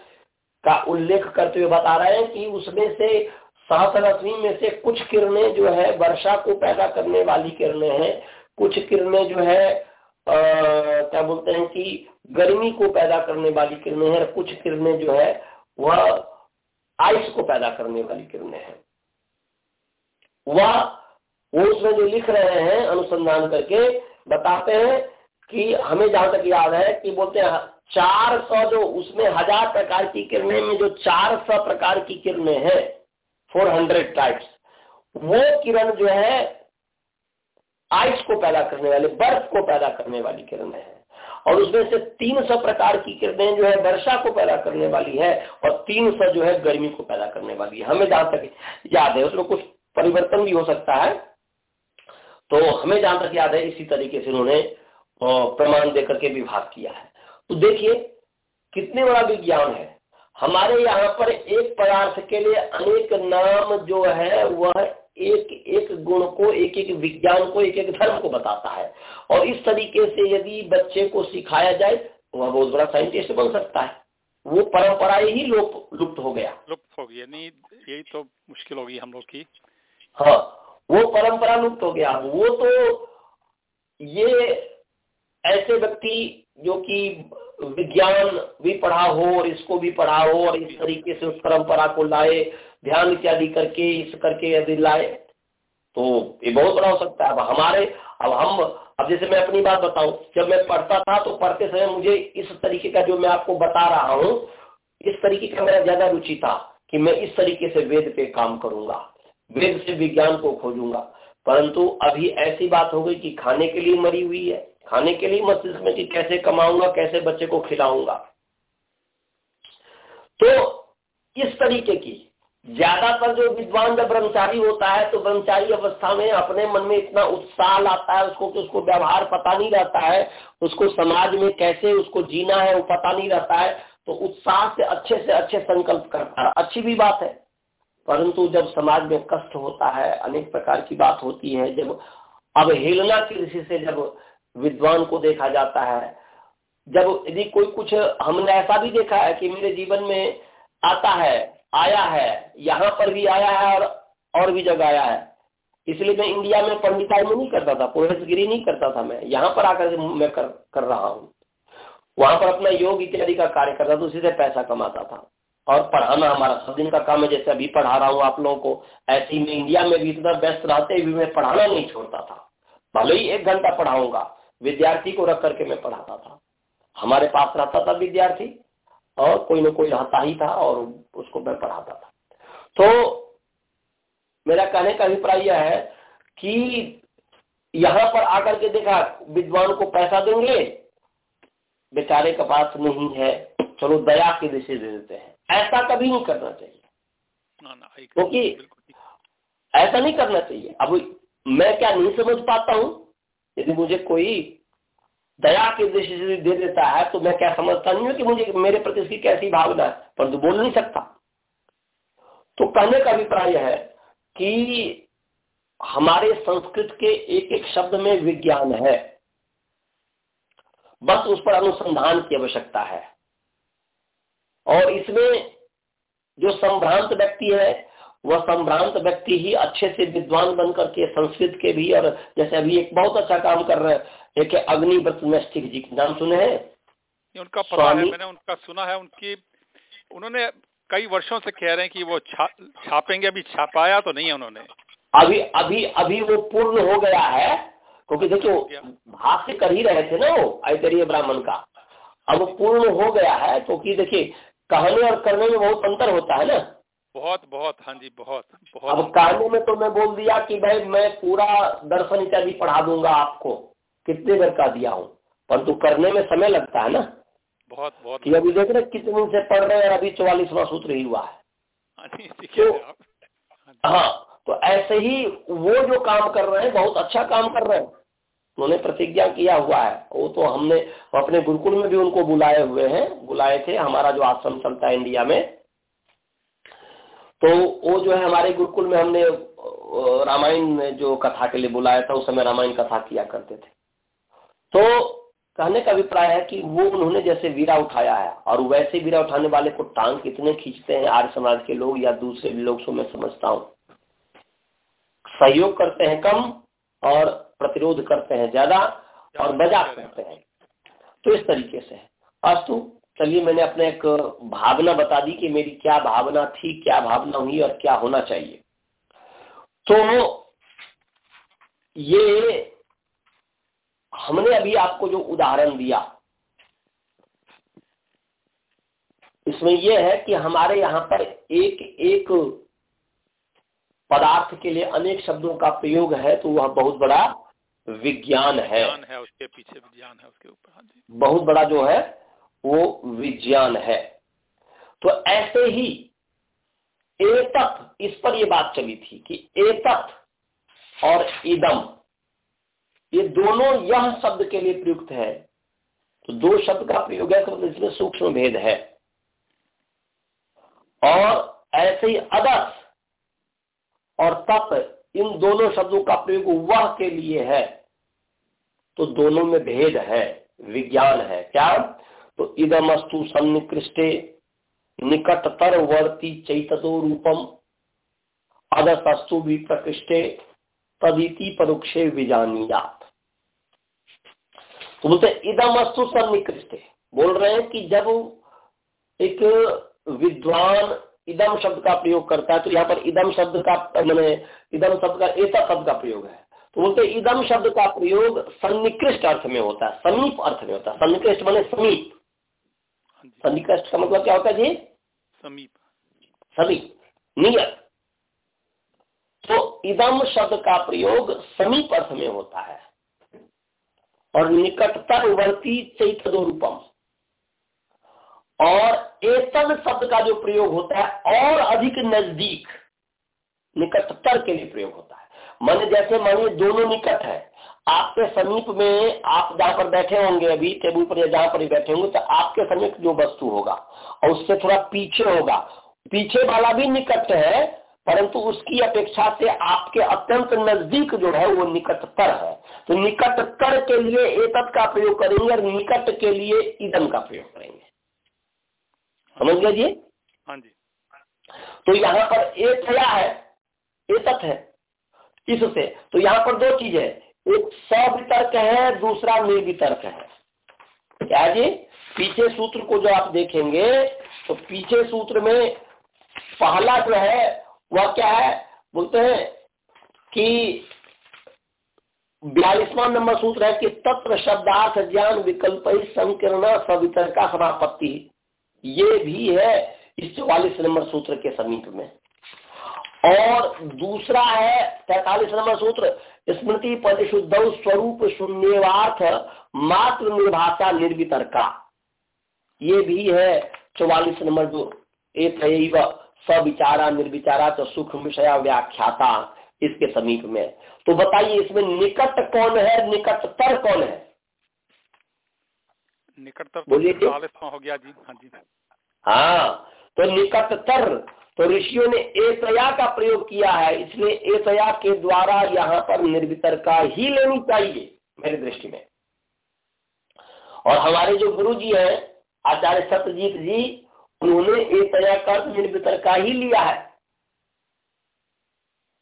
का उल्लेख करते हुए बता रहे हैं कि उसमें से सहस्रश्मी में से कुछ किरणें जो है वर्षा को पैदा करने वाली किरणें हैं। कुछ किरणें जो है आ, क्या बोलते हैं कि गर्मी को पैदा करने वाली किरणें हैं कुछ किरणें जो है वह आइस को पैदा करने वाली किरणें हैं। वह वो उसमें जो लिख रहे हैं अनुसंधान करके बताते हैं कि हमें जहाँ तक याद है कि बोलते हैं चार सौ जो उसमें हज़ार प्रकार की किरणें में जो चार सौ प्रकार की किरणें हैं फोर हंड्रेड टाइप्स वो किरण जो है आइस को पैदा करने वाले, बर्फ़ को पैदा करने वाली किरणें हैं। और उसमें से 300 प्रकार की किरणें जो है वर्षा को पैदा करने वाली है और 300 जो है गर्मी को पैदा करने वाली है। हमें जहाँ तक याद है, उसमें कुछ परिवर्तन भी हो सकता है। तो हमें जहाँ तक याद है, इसी तरीके से उन्होंने प्रमाण देकर के विभाग किया है। तो देखिए कितने बड़ा विज्ञान है। हमारे यहाँ पर एक पदार्थ के लिए अनेक नाम जो है वह एक एक गुण को एक एक विज्ञान को एक एक धर्म को बताता है। और इस तरीके से यदि बच्चे को सिखाया जाए तो वह बहुत बड़ा साइंटिस्ट बन सकता है। वो परंपरा ही लुप्त हो गया। लुप्त हो गया नहीं यही तो मुश्किल होगी हम लोग की। हाँ वो परंपरा लुप्त हो गया। वो तो ये ऐसे व्यक्ति जो कि विज्ञान भी पढ़ा हो और इसको भी पढ़ा हो और इस तरीके से उस परंपरा को लाए, ध्यान इत्यादि करके, इस करके यदि लाए तो ये बहुत बड़ा हो सकता है। अब हमारे, अब हम, अब जैसे मैं अपनी बात बताऊँ, जब मैं पढ़ता था तो पढ़ते समय मुझे इस तरीके का जो मैं आपको बता रहा हूँ, इस तरीके का मेरा ज़्यादा रुचि था कि मैं इस तरीके से वेद पे काम करूँगा, वेद से विज्ञान को खोजूँगा। परंतु अभी ऐसी बात हो गई कि खाने के लिए मरी हुई है। खाने के लिए मस्तिष्क में कि कैसे कमाऊँगा, कैसे बच्चे को खिलाऊँगा। तो इस तरीके की, ज़्यादातर जो विद्वान जब ब्रह्मचारी होता है तो ब्रह्मचारी अवस्था में अपने मन में इतना उत्साह लाता है उसको कि उसको व्यवहार पता नहीं रहता है, उसको समाज में कैसे उसको जीना है वो पता नहीं रहता है तो उत्साह से अच्छे से अच्छे संकल्प करता है। अच्छी भी बात है, परंतु जब समाज में कष्ट होता है, अनेक प्रकार की बात होती है, जब अवहेलना की ऋषि से जब विद्वान को देखा जाता है। जब यदि कोई कुछ हमने ऐसा भी देखा है कि मेरे जीवन में आता है आया है यहाँ पर भी आया है और और भी जगह आया है। इसलिए मैं इंडिया में पंडिताई में नहीं करता था पुरोहितगिरी नहीं करता था मैं। यहाँ पर आकर मैं कर, कर रहा हूँ। वहाँ पर अपना योग इत्यादि का कार्य करता था उसी से पैसा कमाता था। और पढ़ाना हमारा सब दिन का काम है जैसे अभी पढ़ा रहा हूँ आप लोगों को। ऐसे ही मैं इंडिया में भी इतना व्यस्त रहते हुए मैं पढ़ाना नहीं छोड़ता था। भले ही एक घंटा पढ़ाऊँगा विद्यार्थी को रख करके मैं पढ़ाता था। हमारे पास रहता था विद्यार्थी और कोई ना कोई रहता ही था और उसको मैं पढ़ाता था। तो मेरा कहने का अभिप्राय यह है कि यहाँ पर आकर के देखा विद्वान को पैसा देंगे बेचारे के पास नहीं है चलो दया की दृष्टि दे देते हैं। ऐसा कभी नहीं करना चाहिए। क्योंकि ऐसा नहीं करना चाहिए। अब मैं क्या नहीं समझ पाता हूँ? यदि मुझे कोई दया की दृष्टि से दे देता है तो मैं क्या समझता नहीं हूँ कि मुझे मेरे प्रति उसकी कैसी भावना है? पर तो बोल नहीं सकता। तो कहने का अभिप्राय है कि हमारे संस्कृत के एक एक शब्द में विज्ञान है। बस उस पर अनुसंधान की आवश्यकता है। और इसमें जो संभ्रांत व्यक्ति है वह संभ्रांत व्यक्ति ही अच्छे से विद्वान बन करके संस्कृत के भी और जैसे अभी एक बहुत अच्छा काम कर रहे हैं एक अग्निव्रत नस्टिक जी नाम सुने हैं? उनका पता है मैंने उनका सुना है उनकी उन्होंने कई वर्षों से कह रहे हैं कि वो छा, छापेंगे अभी छापाया तो नहीं है उन्होंने। अभी अभी अभी वो पूर्ण हो गया है क्योंकि देखो भाष्य कर ही रहे थे ना वो ऐतरीय ब्राह्मण का। अब पूर्ण हो गया है क्योंकि देखिए कहने और करने में बहुत अंतर होता है ना। बहुत बहुत हाँ जी बहुत बहुत। अब कहने में तो मैं बोल दिया कि भाई मैं पूरा दर्शन इत्यादि पढ़ा दूँगा आपको। कितने देर का दिया हूँ? परंतु करने में समय लगता है ना? बहुत बहुत। कि अभी देख रहे कितने दिन से पढ़ रहे हैं अभी चौवालीसवा सूत्र ही हुआ है। हाँ, तो हाँ तो ऐसे ही वो जो काम कर रहे हैं बहुत अच्छा काम कर रहे हैं। उन्होंने प्रतिज्ञा किया हुआ है। वो तो हमने अपने गुरुकुल में भी उनको बुलाए हुए हैं। बुलाए थे हमारा जो आश्रम चलता है इंडिया में। तो वो जो है हमारे गुरुकुल में हमने रामायण जो कथा के लिए बुलाया था, उस समय रामायण कथा किया करते थे। तो कहने का अभिप्राय है कि वो उन्होंने जैसे वीरा उठाया है, और वैसे वीरा उठाने वाले को टांग कितने खींचते हैं, आर्य समाज के लोग या दूसरे लोग, से मैं समझता हूँ। सहयोग करते हैं कम, और प्रतिरोध करते हैं ज़्यादा, और मज़ाक करते हैं। तो इस तरीके से अस्तु चलिए मैंने अपने एक भावना बता दी कि मेरी क्या भावना थी क्या भावना हुई और क्या होना चाहिए। तो ये हमने अभी आपको जो उदाहरण दिया इसमें यह है कि हमारे यहाँ पर एक एक पदार्थ के लिए अनेक शब्दों का प्रयोग है तो वह बहुत बड़ा विज्ञान है। है उसके पीछे विज्ञान है उसके ऊपर हाँ बहुत बड़ा जो है वो विज्ञान है। तो ऐसे ही एतक इस पर ये बात चली थी कि एतक और इदम, ये दोनों यह शब्द के लिए प्रयुक्त है। तो दो शब्द का प्रयोग है तो इसमें सूक्ष्म भेद है। और ऐसे ही अदस और तप इन दोनों शब्दों का प्रयोग वह के लिए है। तो दोनों में भेद है, विज्ञान है। क्या? तो इदमस्तु सन्निकृष्टे निकटतर वर्ती चैतो रूपम। अदस्तु भी प्रकृष्टे, तदिति परोक्षे विजानियात। तो बोलते इदमस्तु सन्निकृष्टे। बोल रहे हैं कि जब एक विद्वान इदम शब्द का प्रयोग करता है तो यहाँ पर इदम शब्द का, मैंने इदम शब्द का एता शब्द का प्रयोग है। तो बोलते इदम शब्द का प्रयोग सन्निकृष्ट अर्थ में होता है, समीप अर्थ में होता है। सन्निकृष्ट मैंने समीप। सन्निकृष्ट का मतलब क्या होता है जी? समीप। समीप। नियत। तो इदम शब्द का प्रयोग समीप अर्थ में होता है। और निकटतर वर्ती चैत रूपम। और एतन शब्द का जो प्रयोग होता है और अधिक नज़दीक निकटतर के लिए प्रयोग होता है। मन जैसे मानिए दोनों निकट है। आपके समीप में आप जहाँ पर बैठे होंगे अभी टेबल पर या जहाँ पर ही बैठे होंगे तो आपके समीप जो वस्तु होगा और उससे थोड़ा पीछे होगा। पीछे वाला भी निकट है परंतु उसकी अपेक्षा से आपके अत्यंत नज़दीक जो है वो निकटतर है। तो निकटतर के लिए एकत का प्रयोग करेंगे और निकट के लिए ईदम का प्रयोग करेंगे। समझ लीजिए हाँ जी। तो यहाँ पर एक है एकत है इससे। तो यहाँ पर दो चीज़ है। एक सवितर्क है, दूसरा निर्वितर्क है। क्या जी? पीछे सूत्र को जो आप देखेंगे तो पीछे सूत्र में पहला जो है, वह क्या है? बोलते हैं कि बयालीसवा नंबर सूत्र है कि तत्व शब्दार्थ ज्ञान विकल्प संकीर्ण सवितर्का समापत्ति। ये भी है इस चौवालीस नंबर सूत्र के समीप में। और दूसरा है तैतालीस नंबर सूत्र स्मृति परिशुद्ध स्वरूप शून्यवार्थ मात्र निर्भाषा निर्वितरका। ये भी है चौवालीस नंबर जो एक सविचारा निर्विचारा तो सुख विषया व्याख्याता इसके समीप में। तो बताइए इसमें निकट कौन है निकटतर कौन है? निकटतर बोलिए हो गया जी। हाँ जी। हाँ तो निकटतर तो ऋषियों ने एतया का प्रयोग किया है, इसलिए एतया के द्वारा यहाँ पर निर्वितर का ही लेनी चाहिए मेरी दृष्टि में। और हमारे जो गुरु जी हैं, आचार्य सत्यजीत जी, उन्होंने एतया का निर्वितर का ही लिया है।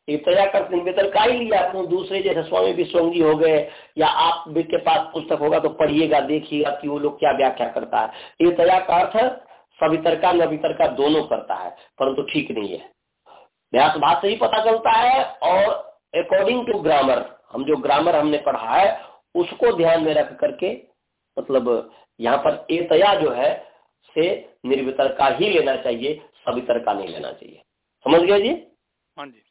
एक तया कर निवेदन का ही लिया तो दूसरे जैसे स्वामी विश्वंगी हो गए, या आप के पास पुस्तक होगा तो पढ़िएगा, देखिएगा कि वो लोग क्या व्याख्या करता है। एक तया का अर्थ सवितरका नवितरका दोनों करता है परंतु तो ठीक नहीं है। व्यास भाष से ही पता चलता है और अकॉर्डिंग टू ग्रामर हम जो ग्रामर हमने पढ़ा है उसको ध्यान में रख करके मतलब यहाँ पर एतया जो है से निर्वितर का ही लेना चाहिए सवितर का नहीं लेना चाहिए। समझ गए जी? हाँ जी।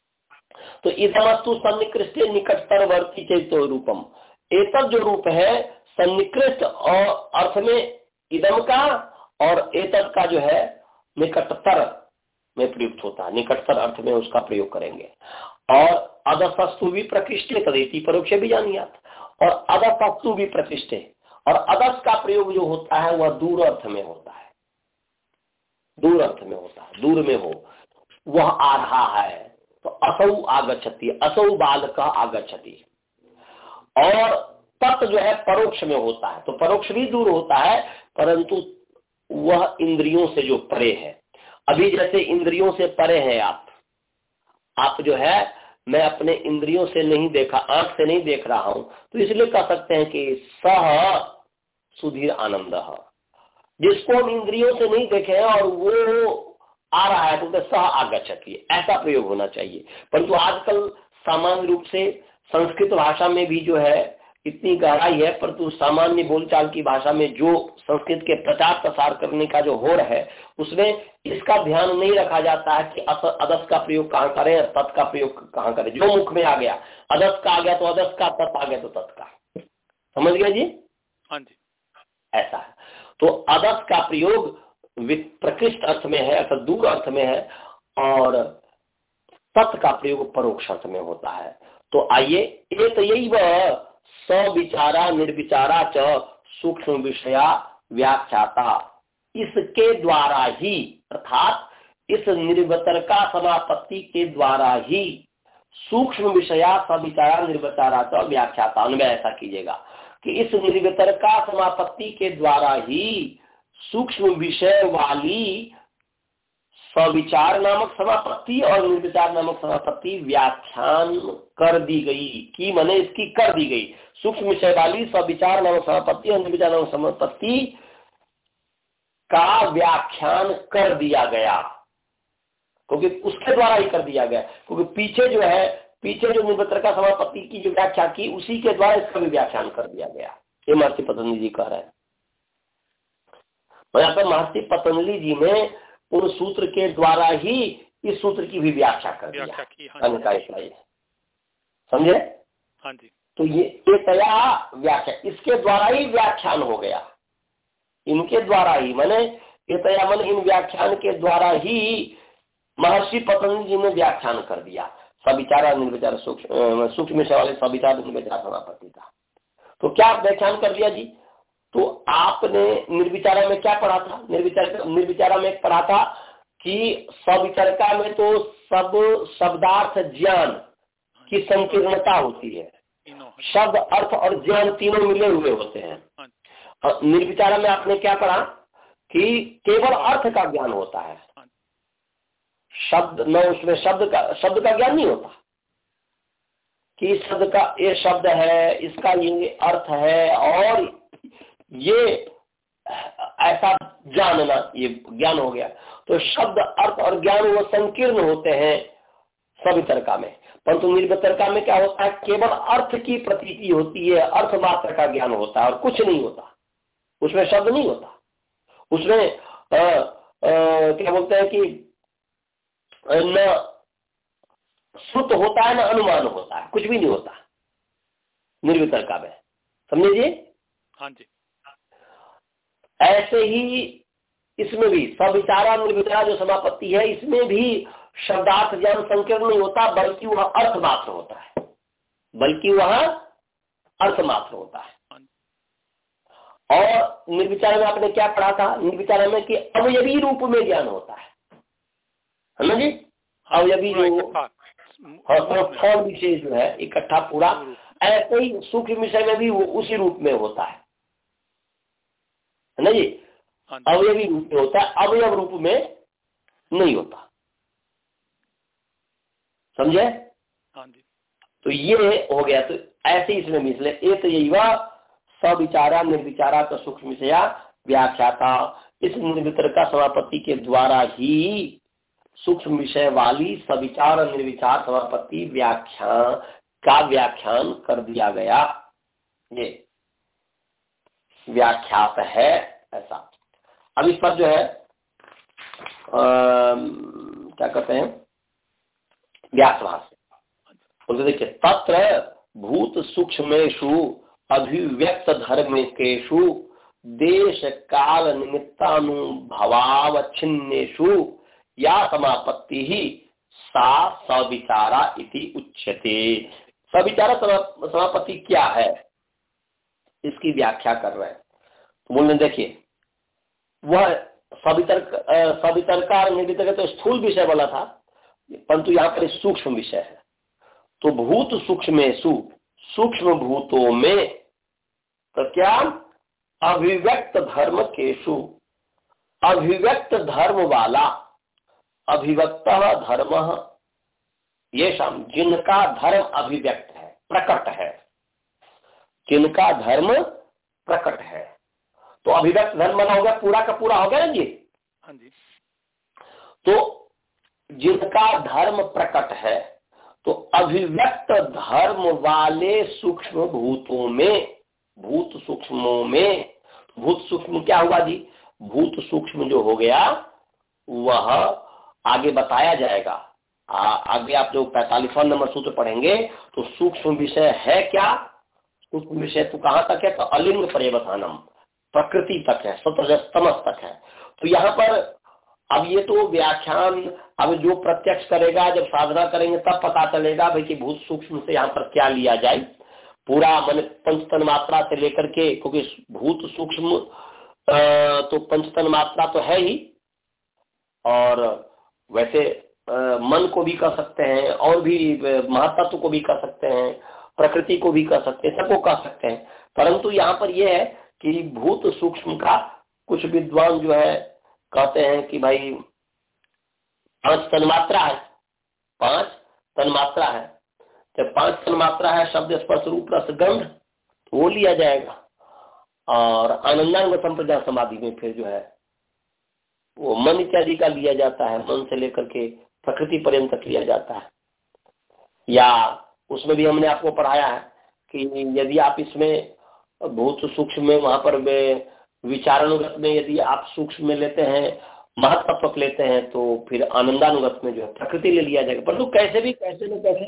तो इधमस्तु सन्निकृष्ट निकटतर वर्ती चैतो रूपम। एक जो रूप है सन्निकृष्ट और अर्थ में इदम का और एतद का जो है निकटतर में प्रयुक्त होता है। निकटतर अर्थ में उसका प्रयोग करेंगे। और अदस्तु भी प्रतिष्ठे, तदेती परोक्ष भी जानिए और अदस्तु भी प्रतिष्ठे। और अदस का प्रयोग जो होता है, वह दूर अर्थ में होता है। दूर अर्थ में होता है। दूर में हो। वह आ रहा है। तो असौ आगछति असौ बाल का आगछति और तत् जो है परोक्ष में होता है। तो परोक्ष भी दूर होता है, परंतु वह इंद्रियों से जो परे है। अभी जैसे इंद्रियों से परे है आप। आप जो है, मैं अपने इंद्रियों से नहीं देखा, आँख से नहीं देख रहा हूँ तो इसलिए कह सकते हैं कि सह सुधीर आनंद। जिसको हम इंद्रियों से नहीं देखे हैं और वो आ रहा है तो सह आगछति ऐसा प्रयोग होना चाहिए। परंतु आजकल सामान्य रूप से संस्कृत भाषा में भी जो है इतनी गहराई है परंतु सामान्य बोलचाल की भाषा में जो संस्कृत के प्रचार प्रसार करने का जो हो रहा है उसमें इसका ध्यान नहीं रखा जाता है कि अदस का प्रयोग कहाँ करें तत् का प्रयोग कहाँ करें। जो मुख में आ गया अदस का आ गया तो अदस का तत् आ गया तो तत् का। समझ गया जी? हाँ जी। ऐसा है। तो अदस का प्रयोग प्रकृष्ट अर्थ में है अर्थात दूर अर्थ में है और तत् का प्रयोग परोक्ष अर्थ में होता है। तो आइए एक यही सविचारा निर्विचारा च सूक्ष्म विषया व्याख्याता। इसके द्वारा ही, अर्थात इस निर्वतर का समापत्ति के द्वारा ही सूक्ष्म विषया सविचारा निर्विचारा च व्याख्याता। उनमें ऐसा कीजिएगा कि इस निर्वतर का समापत्ति के द्वारा ही सूक्ष्म विषय वाली सविचार नामक समापत्ति और निर्विचार नामक समापत्ति व्याख्यान कर दी गई। की मैंने इसकी कर दी गई। सूक्ष्म विषय वाली सविचार नामक समापत्ति और निर्विचार नामक समापत्ति का व्याख्यान कर दिया गया। क्योंकि उसके द्वारा ही कर दिया गया। क्योंकि पीछे जो है, पीछे जो निर्वत्र का समापत्ति की जो व्याख्या की, उसी के द्वारा इसका भी व्याख्यान कर दिया गया। ये महर्षि पतंजलि जी कह रहे हैं। महर्षि पतंजलि जी ने उन सूत्र के द्वारा ही इस सूत्र की भी व्याख्या कर दिया। समझे? हाँ जी। तो ये तया व्याख्या इसके द्वारा ही व्याख्यान हो गया। इनके द्वारा ही मैंने ये तया मन इन व्याख्यान के द्वारा ही महर्षि पतंजलि जी ने व्याख्यान कर दिया। सविचारा निर्विचार सूक्ष्म सूक्ष्म वाले सविचार निर्विचार समापत्ति का। तो क्या व्याख्यान कर दिया जी? तो आपने निर्विचारा में क्या पढ़ा था? निर्विचार निर्विचारा में पढ़ा था कि सविचरका में तो सब शब्दार्थ ज्ञान की संकीर्णता होती है। शब्द अर्थ और ज्ञान तीनों मिले हुए होते हैं। हाँ। और निर्विचारा में आपने क्या पढ़ा? कि केवल अर्थ का ज्ञान होता है। हाँ। शब्द न उसमें शब्द का शब्द का ज्ञान नहीं होता। कि शब्द का ये शब्द है इसका ये अर्थ है और ये ऐसा जानना ये ज्ञान हो गया। तो शब्द अर्थ और ज्ञान वो संकीर्ण होते हैं सभी तरीका में। परंतु निर्वितरका में क्या होता है? केवल अर्थ की प्रतीति होती है अर्थ मात्र का ज्ञान होता है और कुछ नहीं होता। उसमें शब्द नहीं होता। उसमें आ, आ, क्या बोलते हैं कि न श्रुत होता है न अनुमान होता है। कुछ भी नहीं होता। निर्वितरका में। समझे हाँ जी। ऐसे ही इसमें भी सविचारा निर्विचारा जो समापत्ति है इसमें भी शब्दार्थ ज्ञान संकीर्ण नहीं होता बल्कि वह अर्थ मात्र होता है। बल्कि वह अर्थ मात्र होता है। और निर्विचार में आपने क्या पढ़ा था? निर्विचार में कि अवयवी रूप में ज्ञान होता है। है ना जी? अवयवी जो फॉर्म विशेष जो है इकट्ठा पूरा। ऐसे ही सूक्ष्म विषय में भी वो उसी रूप में होता है। है ना जी? हाँ अवयवी रूप में होता है अवयव रूप में नहीं होता। समझे? हाँ तो ये हो गया तो ऐसे इसमें मिसले एक यही वह सविचारा निर्विचारा तो सूक्ष्म विषया व्याख्या था। इस निर्वितर का समापत्ति के द्वारा ही सूक्ष्म विषय वाली सविचार और निर्विचार समापत्ति व्याख्या का व्याख्यान कर दिया गया। ये व्याख्यात है ऐसा। अब इस पर जो है आ, क्या कहते हैं? व्यासभाष बोलते देखिए तत्र भूत सूक्ष्मेशु अभिव्यक्त धर्मेशु देश काल निमित्तानुभवावच्छिन्नेशु या समापत्ति ही सा सविचारा इति उच्यते। सविचारा समापत्ति क्या है? इसकी व्याख्या कर रहे हैं। तो बोलने देखिए, वह सवितर्क सवितरकार निर्वितर्क तो स्थूल विषय वाला था, परंतु यहाँ पर सूक्ष्म विषय है। तो भूत सूक्ष्म सूक्ष्म भूतों में तो क्या अभिव्यक्त धर्म केशु अभिव्यक्त धर्म वाला, अभिव्यक्त धर्म ये शाम जिनका धर्म अभिव्यक्त है, प्रकट है। जिनका धर्म प्रकट है। तो अभिव्यक्त धर्म बना होगा पूरा का पूरा हो गया ना जी? हाँ जी। तो जिनका धर्म प्रकट है तो अभिव्यक्त धर्म वाले सूक्ष्म भूतों में भूत सूक्ष्मों में भूत सूक्ष्म क्या हुआ जी? भूत सूक्ष्म जो हो गया वह आगे बताया जाएगा। आ, आगे आप जो पैतालीसवा नंबर सूत्र पढ़ेंगे तो सूक्ष्म विषय है क्या? सूक्ष्म विषय तो कहाँ तक है? तो अलिंग परिवधानम प्रकृति तक है सतरजस्तमस तक है। तो यहाँ पर अब ये तो व्याख्यान, अब जो प्रत्यक्ष करेगा, जब साधना करेंगे, तब पता चलेगा भाई कि भूत सूक्ष्म से यहाँ पर क्या लिया जाए। पूरा मन पंचतन मात्रा से लेकर के, क्योंकि भूत सूक्ष्म तो पंचतन मात्रा तो है ही। और वैसे मन को भी कर सकते हैं, और भी महातत्व को भी कर सकते हैं। प्रकृति को भी कर सकते हैं, सबको कह सकते हैं। परंतु यहाँ पर यह है कि भूत सूक्ष्म का कुछ विद्वान जो है, कहते हैं कि भाई, पाँच तन्मात्रा है। पाँच तन्मात्रा है। जब पाँच तन्मात्रा है, शब्द स्पर्श रूप रस गंध तो वो लिया जाएगा। और आनंदांग संप्रदाय समाधि में फिर जो है, वो मन इत्यादि का लिया जाता है। मन से लेकर के प्रकृति पर्यंत लिया जाता है। या उसमें भी हमने आपको पढ़ाया है कि यदि आप इसमें भूत सूक्ष्म में, वहाँ पर विचारानुगत में यदि आप सूक्ष्म में लेते हैं महत्व लेते हैं तो फिर आनंदानुगत में जो है प्रकृति ले लिया जाएगा। परंतु तो कैसे भी, कैसे न कैसे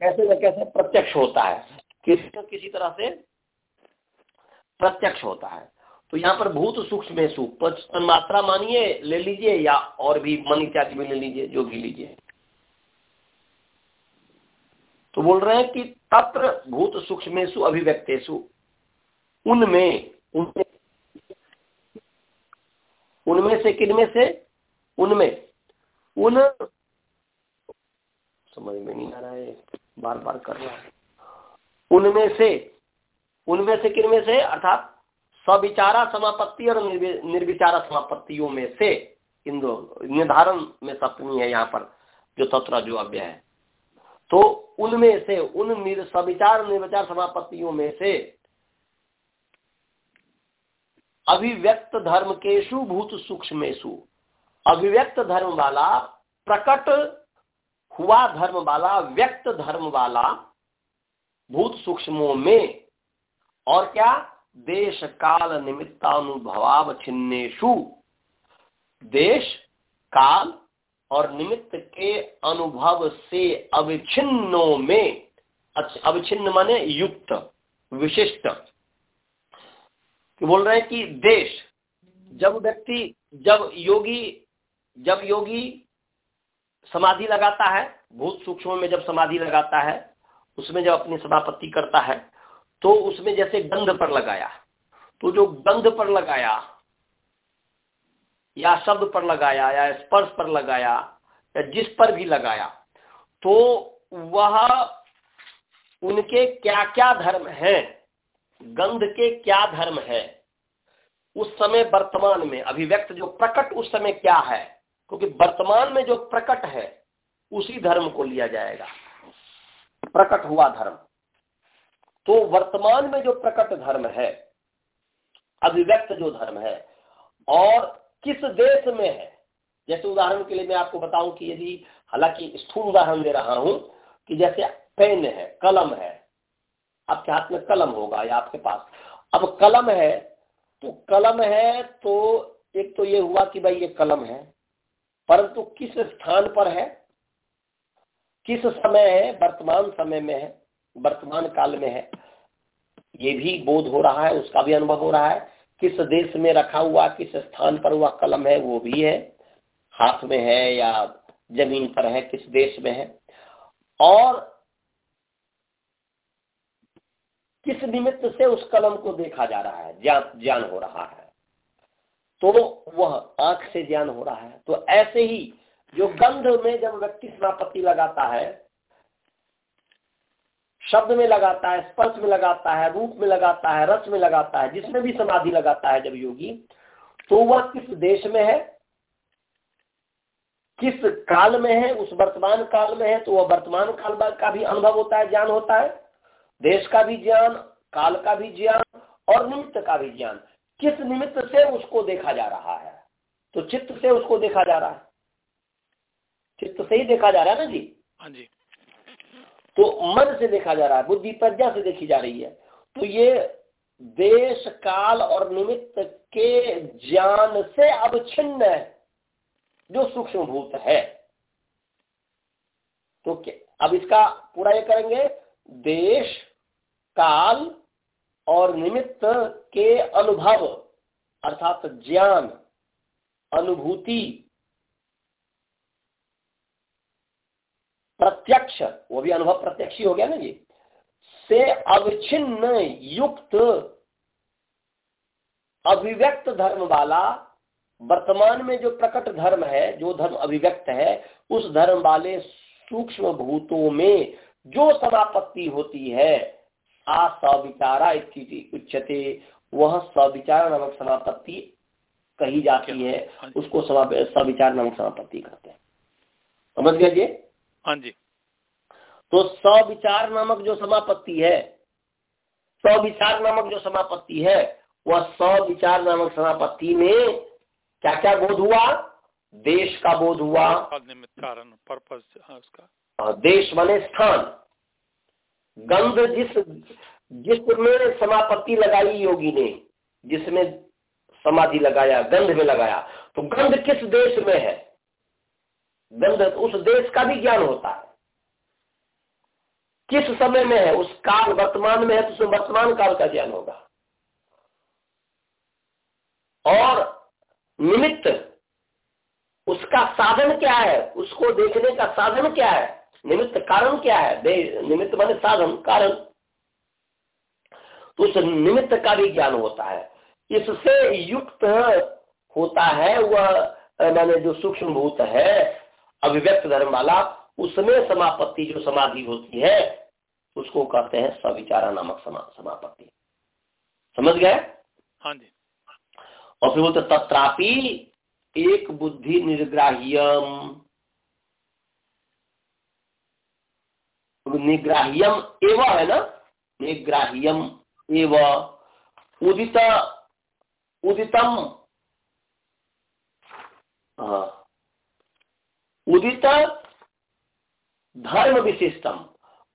कैसे न कैसे प्रत्यक्ष होता है। किसी न किसी तरह से प्रत्यक्ष होता है। तो यहाँ पर भूत सूक्ष्म सूक्ष्म मात्रा मानिए, ले लीजिए, या और भी मन इत्यादि भी ले लीजिए, जो भी लीजिए। तो बोल रहे हैं कि तत्र भूत सूक्ष्मेशु अभिव्यक्तेशु उनमें उनमें उनमें से किनमें से? उनमें। उन, समझ में नहीं आ रहा है बार बार कर रहा है। उनमें से उनमें से किनमें से? अर्थात सविचारा समापत्ति और निर्विचारा समापत्तियों में से, इन दो, निर्धारण में सप्तमी है यहाँ पर, जो तत्र जो अव्य है। तो उनमें से, उन सविचार निर्विचार समापत्तियों में से अभिव्यक्त धर्म केशु भूत सूक्ष्मेशु। अभिव्यक्त धर्म वाला, प्रकट हुआ धर्म वाला, व्यक्त धर्म वाला भूत सूक्ष्मों में, और क्या? देश काल निमित्तानुभवाव छिन्नेशु देश काल और निमित्त के अनुभव से अविच्छिन्नों में अविच्छिन्न माने युक्त, विशिष्ट। बोल रहे हैं कि देश, जब व्यक्ति, जब योगी जब योगी समाधि लगाता है, भूत सूक्ष्म में जब समाधि लगाता है, उसमें जब अपनी समापत्ति करता है तो उसमें जैसे गंध पर लगाया तो जो गंध पर लगाया या शब्द पर लगाया, या स्पर्श पर लगाया, या जिस पर भी लगाया तो वह उनके क्या क्या धर्म हैं? गंध के क्या धर्म है? उस समय वर्तमान में, अभिव्यक्त जो प्रकट उस समय क्या है? क्योंकि वर्तमान में जो प्रकट है, उसी धर्म को लिया जाएगा। प्रकट हुआ धर्म। तो वर्तमान में जो प्रकट धर्म है, अभिव्यक्त जो धर्म है, और किस देश में है? जैसे उदाहरण के लिए मैं आपको बताऊँ कि यदि, हालाँकि स्थूल उदाहरण दे रहा हूँ कि जैसे पेन है, कलम है, आपके हाथ में कलम होगा या आपके पास। अब कलम है तो कलम है तो एक तो ये हुआ कि भाई ये कलम है, परंतु किस स्थान पर है? किस समय है? वर्तमान समय में है, वर्तमान काल में है। ये भी बोध हो रहा है, उसका भी अनुभव हो रहा है। किस देश में रखा हुआ, किस स्थान पर हुआ कलम है, वो भी है। हाथ में है या ज़मीन पर है, किस देश में है। और किस निमित्त से उस कलम को देखा जा रहा है, ज्ञान ज्ञान हो रहा है। तो वह आँख से ज्ञान हो रहा है। तो ऐसे ही जो गंध में जब व्यक्ति समापत्ति लगाता है शब्द में लगाता है, स्पर्श में लगाता है, रूप में लगाता है, रस में लगाता है, जिसमें भी समाधि लगाता है जब योगी तो वह किस देश में है? किस काल में है? उस वर्तमान काल में है तो वह वर्तमान काल का भी अनुभव होता है, ज्ञान होता है। देश का भी ज्ञान, काल का भी ज्ञान और निमित्त का भी ज्ञान। किस निमित्त से उसको देखा जा रहा है? तो चित्त से उसको देखा जा रहा है। चित्त से ही देखा जा रहा है ना जी? हाँ जी। तो मन से देखा जा रहा है, बुद्धि प्रज्ञा से देखी जा रही है। तो ये देश, काल और निमित्त के ज्ञान से अवच्छिन्न जो सूक्ष्म भूत है। तो क्या, अब इसका पूरा ये करेंगे, देश, काल और निमित्त के अनुभव, अर्थात ज्ञान, अनुभूति प्रत्यक्ष वो भी अनुभव प्रत्यक्ष ही हो गया ना जी। से अविच्छिन्न युक्त अभिव्यक्त धर्म वाला वर्तमान में जो प्रकट धर्म है जो धर्म अभिव्यक्त है उस धर्म वाले सूक्ष्म भूतों में जो समापत्ति होती है आ सविचारा उच्चते वह सविचार नामक समापत्ति कही जाती है हाँ उसको सविचार नामक समापत्ति कहते हैं। समझ गया जी? हाँ जी। तो सविचार नामक जो समापत्ति है सविचार नामक जो समापत्ति है वह सविचार नामक समापत्ति में क्या क्या बोध हुआ? देश का बोध हुआ। कारण पर्पज हाँ, उसका। हाँ, देश बने स्थान। गंध जिस जिसमें समापत्ति लगाई योगी ने जिसमें समाधि लगाया गंध में लगाया तो गंध किस देश में है? गंध उस देश का भी ज्ञान होता है। किस समय में है? उस काल वर्तमान में है तो उसमें वर्तमान काल का ज्ञान होगा। और निमित्त उसका साधन क्या है? उसको देखने का साधन क्या है? निमित्त कारण क्या है? निमित्त माने साधन, कारण। तो उस निमित्त का भी ज्ञान होता है। इससे युक्त होता है वह माने जो सूक्ष्म भूत है अभिव्यक्त धर्म वाला उसमें समापत्ति जो समाधि होती है उसको कहते हैं सविचारा नामक समा, समापत्ति। समझ गए? हाँ जी। और फिर बोलते तत्रापि एक बुद्धि निर्ग्राह्यम निग्राह्यम एवं है ना? निग्राह्यम एवं। उदित उदितम। हाँ। उदित धर्म विशिष्टम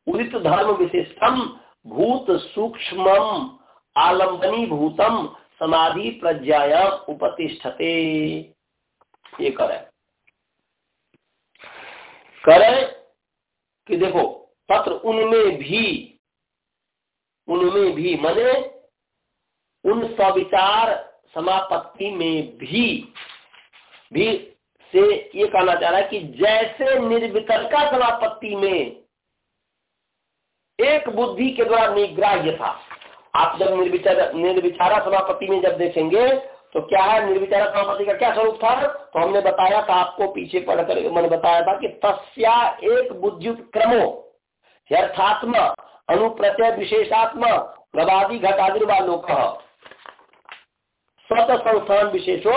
उदित धर्म विशिष्टम भूत सूक्ष्म आलम्बनी भूतम समाधि प्रज्ञाया उपतिष्ठते। ये करे। करे कि देखो पत्र उनमें भी उनमें भी मने उन सविचार समापत्ति में भी भी से ये कहना चाह रहा है कि जैसे निर्विकल्पा समापत्ति में एक बुद्धि के द्वारा निग्राह्य था, आप जब निर्विचार, निर्विचारा समापत्ति में जब देखेंगे तो क्या है? निर्विचारा समापत्ति का क्या स्वरूप था? तो हमने बताया था, आपको पीछे पढ़कर मैंने बताया था कि तस्या एक बुद्धि क्रमो यथात्मा, अनुप्रत्यय विशेषात्मा, प्रवादी घटादिर्वालोक। स्वत संस्थान विशेषो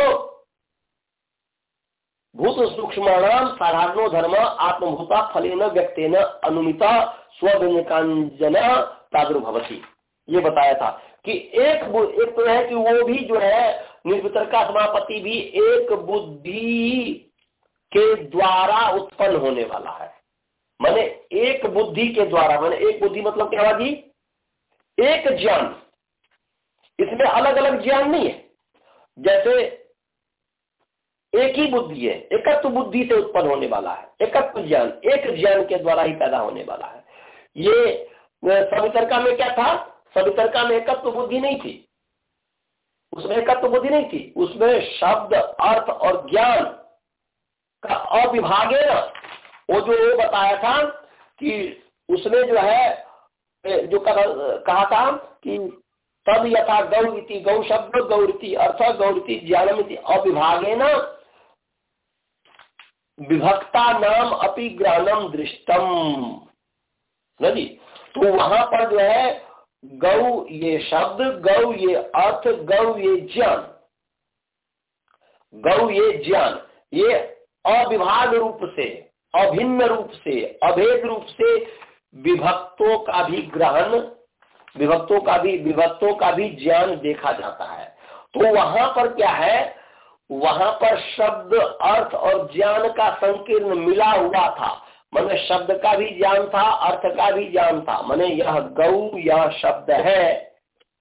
भूत सूक्ष्म साधारणो धर्म, आत्मभूता, फलेन, व्यक्तेन अनुमिता स्वभिन्नकांजन प्रादुर्भवती ये बताया था कि एक एक तो है कि वो भी जो है, निर्वितर का समापति भी एक बुद्धि के द्वारा उत्पन्न होने वाला है। माने एक बुद्धि के द्वारा, माने एक बुद्धि मतलब क्या होगी एक ज्ञान। इसमें अलग अलग ज्ञान नहीं है। जैसे एक ही बुद्धि है, एकत्व बुद्धि से उत्पन्न होने वाला है, एकत्व ज्ञान, एक ज्ञान के द्वारा ही पैदा होने वाला है। ये सवितरका में क्या था? सवितरका में एकत्व बुद्धि नहीं थी। उसमें एकत्व बुद्धि नहीं थी। उसमें शब्द, अर्थ और ज्ञान का अविभागे वो जो वो बताया था कि उसने जो है जो कहा था कि तब यथा गौ गौ शब्द गौरती अर्थ गौरति ज्ञानम इति अविभागे न। विभक्ता नाम अपि ग्रहणम दृष्टम। नदी तो वहाँ पर जो है, गौ ये शब्द, गौ ये अर्थ, गौ ये ज्ञान। गौ ये ज्ञान, ये अविभाग रूप से, अभिन्न रूप से, अभेद रूप से विभक्तों का भी ग्रहण, विभक्तों का भी, विभक्तों का भी ज्ञान देखा जाता है। तो वहाँ पर क्या है वहाँ पर शब्द अर्थ और ज्ञान का संकीर्ण मिला हुआ था। मैंने शब्द का भी ज्ञान था, अर्थ का भी ज्ञान था। मैंने यह गौ यह शब्द है,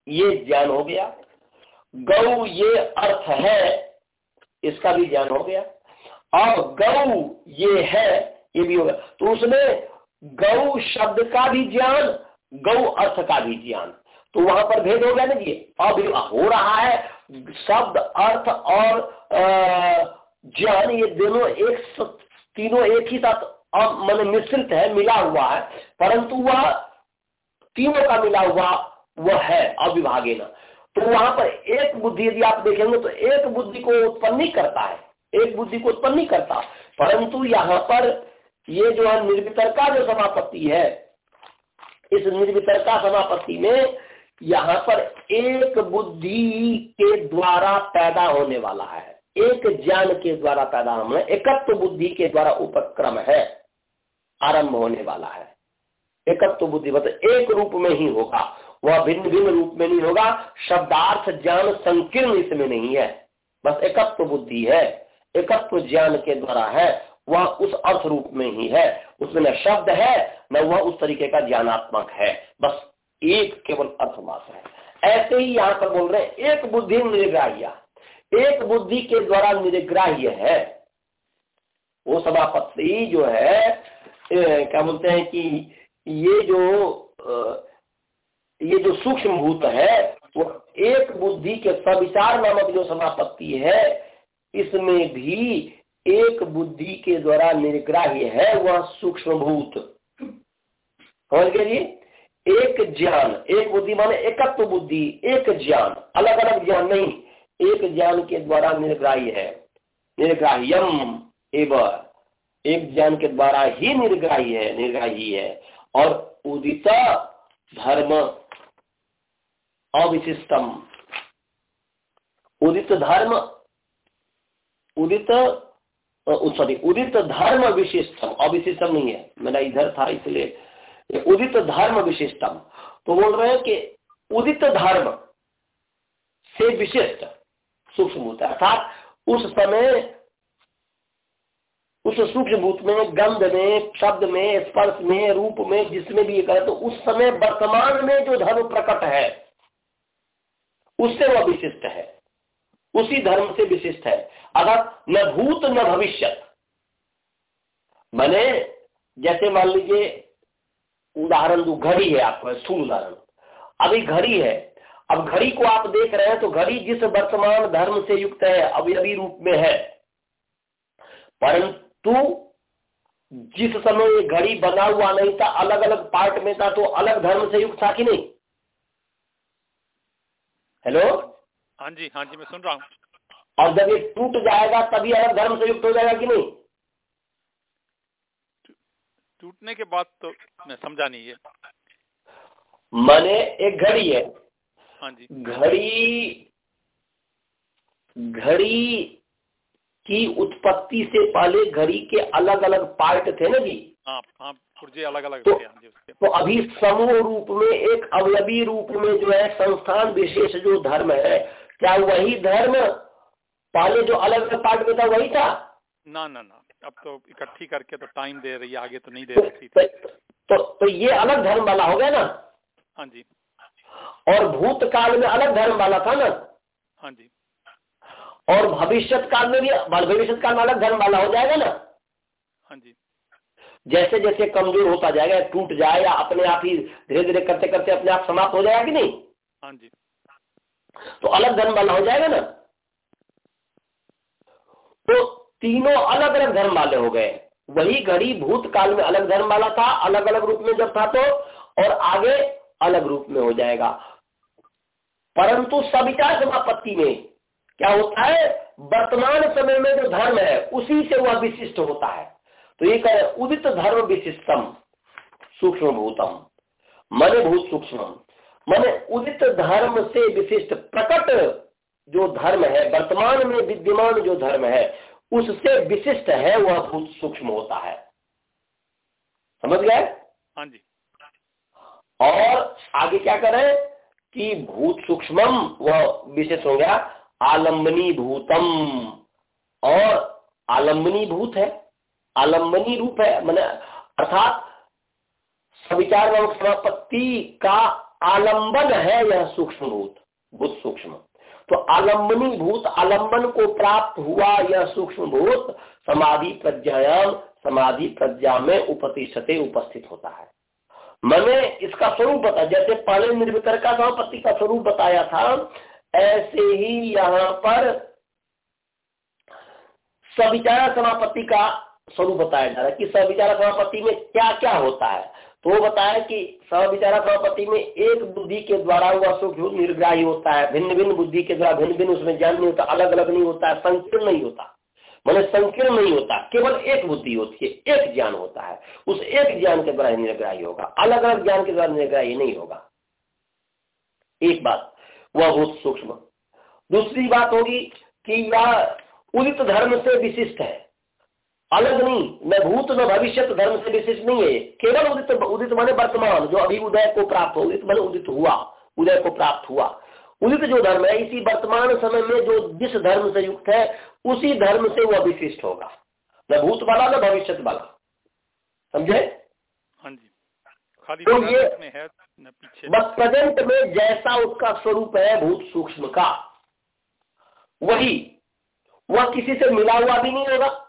ये ज्ञान हो गया। गौ ये अर्थ है, इसका भी ज्ञान हो गया। और गौ ये है, ये भी हो गया। तो उसमें गौ शब्द का भी ज्ञान गौ अर्थ का भी ज्ञान। तो वहाँ पर भेद हो गया ना जी। अब हो रहा है, शब्द, अर्थ और ज्ञान, ये दोनों एक तीनों एक ही साथ मन मिश्रित है, मिला हुआ है। परंतु वह तीनों का मिला हुआ, वह है अविभागे न। तो वहाँ पर एक बुद्धि यदि आप देखेंगे तो एक बुद्धि को उत्पन्न नहीं करता है। एक बुद्धि को उत्पन्न नहीं करता। परंतु यहाँ पर ये जो है निर्वितर का जो समापत्ति है, इस निर्वितर का समापत्ति में यहाँ पर एक बुद्धि के द्वारा पैदा होने वाला है। एक ज्ञान के द्वारा पैदा होना एकत्व बुद्धि के द्वारा उपक्रम है, आरंभ होने वाला है। एकत्व बुद्धि मतलब एक रूप में ही होगा, वह भिन्न भिन्न रूप में नहीं होगा, शब्दार्थ ज्ञान संकीर्ण इसमें नहीं है। बस एकत्व बुद्धि है, एकत्व ज्ञान के द्वारा है, वह उस अर्थ रूप में ही है। उसमें न शब्द है, न वह उस तरीके का ज्ञानात्मक है। बस एक केवल अर्थवास है। ऐसे ही यहाँ पर बोल रहे हैं एक बुद्धि निर्ग्राह्य एक बुद्धि के द्वारा निर्ग्राह्य है। वो सभापति जो है ए, क्या बोलते हैं कि ये जो ये जो सूक्ष्म भूत है वो एक बुद्धि के सविचार नामक जो समापत्ति है इसमें भी एक बुद्धि के द्वारा निर्ग्राह्य है वह सूक्ष्म भूत। समझ गए एक ज्ञान, एक बुद्धि माने एकत्व बुद्धि, एक ज्ञान अलग अलग ज्ञान नहीं, एक ज्ञान के द्वारा निर्ग्राह्य है। निर्ग्राह्यम एवं, एक ज्ञान के द्वारा ही निर्ग्राही है निर्ग्राही है। और उदित धर्म अविशिष्टम। उदित धर्म, उदित सॉरी उदित धर्म विशिष्टम, अविशिष्टम नहीं है। मेरा इधर था इसलिए उदित धर्म विशिष्टम। तो बोल रहे हैं कि उदित धर्म से विशिष्ट सूक्ष्म है। अर्थात उस समय, उस सूक्ष्म भूत में, गंध में, शब्द में, स्पर्श में, रूप में, जिसमें भी ये करे तो उस समय वर्तमान में जो धर्म प्रकट है, उससे वह विशिष्ट है। उसी धर्म से विशिष्ट है। अगर न भूत न भविष्य। मैंने जैसे मान लीजिए उदाहरण दू घड़ी है आपको स्थूल उदाहरण। अभी घड़ी है। अब घड़ी को आप देख रहे हैं तो घड़ी जिस वर्तमान धर्म से युक्त है अवयवी रूप में है। परंतु जिस समय ये घड़ी बना हुआ नहीं था अलग अलग पार्ट में था तो अलग धर्म से युक्त था कि नहीं? हेलो हाँ जी हाँ जी मैं सुन रहा हूँ। और जब ये टूट जाएगा तभी अलग धर्म से युक्त हो जाएगा कि नहीं? टूटने के बाद तो मैं समझा नहीं है। मैंने एक घड़ी है। हाँ जी। घड़ी घड़ी की उत्पत्ति से पहले घड़ी के अलग अलग पार्ट थे ना जी? हाँ हाँ पुर्जे अलग अलग तो, तो अभी समूह रूप में एक अवयवी रूप में जो है संस्थान विशेष जो धर्म है क्या वही धर्म पहले जो अलग अलग पार्ट में था वही था? ना ना ना। अब तो इकट्ठी करके तो टाइम दे रही है आगे तो नहीं दे सकती तो, तो, तो ये अलग धर्म वाला हो गया ना? हाँ जी। और भूतकाल में अलग धर्म वाला था ना? हाँ जी। और भविष्य काल में भी भविष्य काल में अलग धर्म वाला हो जाएगा ना? हाँ जी। जैसे जैसे कमज़ोर होता जाएगा टूट जाए या अपने आप ही धीरे धीरे करते करते अपने आप समाप्त हो जाएगा कि नहीं? हाँ जी। तो अलग धर्म वाला हो जाएगा ना? तो तीनों अलग अलग धर्म वाले हो गए। वही घड़ी भूतकाल में अलग धर्म वाला था अलग अलग रूप में जब था तो और आगे अलग रूप में हो जाएगा। परंतु सविचार समापत्ति में क्या होता है? वर्तमान समय में जो धर्म है, उसी से वह विशिष्ट होता है। तो ये कह उदित धर्म विशिष्टम, सूक्ष्म भूतम। मन भूत सूक्ष्म। मन उदित धर्म से विशिष्ट प्रकट जो धर्म है, वर्तमान में विद्यमान जो धर्म है उससे विशिष्ट है वह भूत सूक्ष्म होता है। समझ गए? हाँ जी। और आगे क्या करें कि भूत सूक्ष्मम वह विशेष हो गया आलम्बनी भूतम। और आलम्बनी भूत है आलम्बनी रूप है मैंने अर्थात सविचार नामक समापत्ति का आलंबन है यह सूक्ष्म भूत भूत सूक्ष्म। तो आलम्बनी भूत आलंबन को प्राप्त हुआ यह सूक्ष्म भूत समाधि प्रज्ञायाम, समाधि प्रज्ञा में उपतिशते उपस्थित होता है। मैंने इसका स्वरूप बताया, जैसे पहले निर्वितर का समापत्ति का स्वरूप बताया था, ऐसे ही यहाँ पर सविचारा समापत्ति का स्वरूप बताया जा रहा है कि सविचारा समापत्ति में क्या क्या होता है। तो बताया कि सविचारा समापत्ति में एक बुद्धि के द्वारा हुआ सुख निर्ग्राही होता है भिन्न भिन्न बुद्धि के द्वारा भिन्न भिन्न उसमें ज्ञान नहीं होता अलग अलग नहीं होता है संकीर्ण नहीं होता। मैंने संकीर्ण नहीं होता, केवल एक बुद्धि होती है, एक ज्ञान होता है। उस एक ज्ञान के द्वारा निर्ग्राही होगा अलग अलग ज्ञान के द्वारा निर्ग्राही नहीं होगा। एक बात, वह भूत सूक्ष्म। दूसरी बात होगी कि यह उदित धर्म से विशिष्ट है। अलग नहीं न भूत न भविष्य धर्म से विशिष्ट नहीं है। केवल उदित उदित माने वर्तमान जो अभी उदय को प्राप्त हो उदित माने उदित हुआ उदय को प्राप्त हुआ। उदित जो धर्म है इसी वर्तमान समय में जो जिस धर्म से युक्त है उसी धर्म से वह विशिष्ट होगा। न भूत वाला न भविष्य वाला। समझे? हाँ जी। खाली तो ये है बस प्रेजेंट में जैसा उसका स्वरूप है भूत सूक्ष्म का। वही वह किसी से मिला हुआ भी नहीं होगा।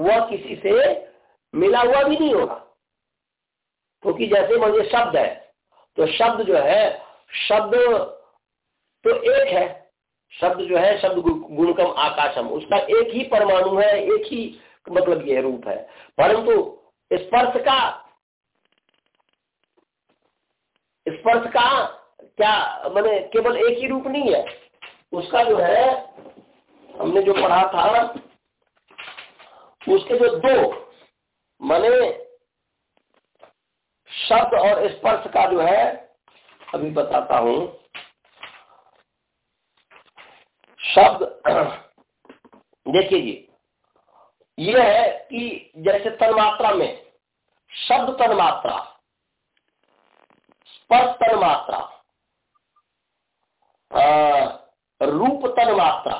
वह किसी से मिला हुआ भी नहीं होगा। क्योंकि तो जैसे मुझे शब्द है तो शब्द जो है, शब्द तो एक है। शब्द जो है, शब्द गुणकम आकाशम उसका एक ही परमाणु है, एक ही मतलब यह रूप है। परंतु स्पर्श का स्पर्श का क्या, मैंने केवल एक ही रूप नहीं है। उसका जो है, हमने जो पढ़ा था उसके जो दो माने शब्द और स्पर्श का जो है, अभी बताता हूँ। शब्द, देखिए जी यह है कि जैसे तन्मात्रा में, शब्द तन्मात्रा, स्पर्श तन्मात्रा रूप तन्मात्रा,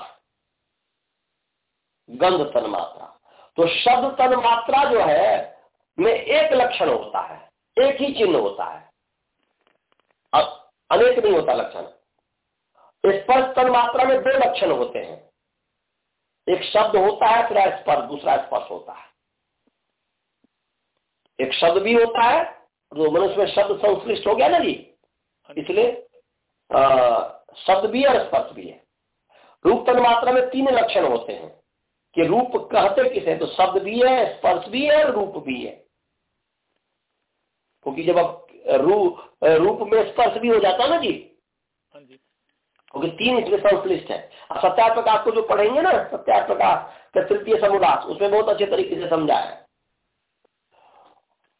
गंध तन्मात्रा। तो शब्द तन्मात्रा जो है, में एक लक्षण होता है, एक ही चिन्ह होता है। अब अनेक नहीं होता लक्षण। स्पर्श तन मात्रा में दो लक्षण होते हैं। एक शब्द होता है, फिर स्पर्श, दूसरा स्पर्श होता है। एक शब्द भी होता है, जो मनुष्य में शब्द संश्लिष्ट हो गया ना जी? इसलिए शब्द भी और स्पर्श भी है। रूप तन मात्रा में तीन लक्षण होते हैं। कि रूप कहते किसे तो शब्द भी है स्पर्श भी है रूप भी है। क्योंकि जब आप रूप रूप में स्पर्श भी हो जाता है ना जी? हाँ क्योंकि तीन इसमें संश्लिष्ट है। अब प्रकाश को जो पढ़ेंगे ना सत्यार प्रकाश का तृतीय समुदास उसमें बहुत अच्छे तरीके से समझा है।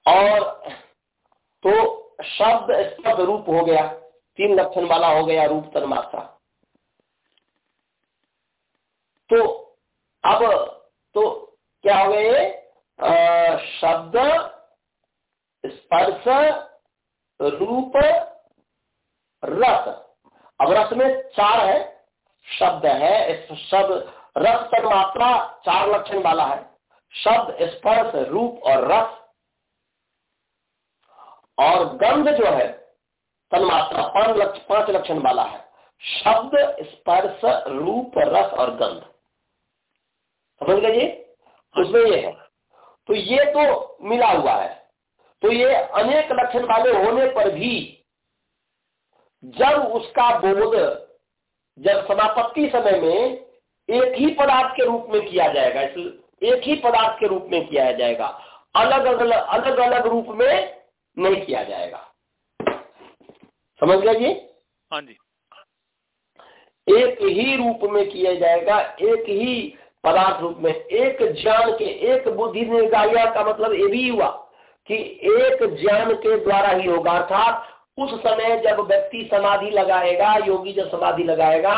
और तो शब्द स्पर्श रूप हो गया तीन लक्षण वाला हो गया रूप तन्मात्रा। तो अब तो क्या हो गए? शब्द, स्पर्श, रूप, रस। अब रस में चार है, शब्द है, शब्द, रस तक मात्रा चार लक्षण वाला है। शब्द, स्पर्श, रूप और रस। और गंध जो है, तन्मात्रा पाँच लक्षण वाला है। शब्द, स्पर्श, रूप, रस और गंध। समझ गए उसमें ये है। तो ये तो मिला हुआ है। तो ये अनेक लक्षण वाले होने पर भी जब उसका बोध जब समापत्ति समय में एक ही पदार्थ के रूप में किया जाएगा एक ही पदार्थ के रूप में किया जाएगा अलग अलग अलग अलग रूप में नहीं किया जाएगा। समझ गया जी? हाँ जी। एक ही रूप में किया जाएगा एक ही पदार्थ रूप में एक ज्ञान के एक बुद्धि निर्गाया का मतलब ये भी हुआ कि एक ज्ञान के द्वारा ही होगा। अर्थात उस समय जब व्यक्ति समाधि लगाएगा, योगी जब समाधि लगाएगा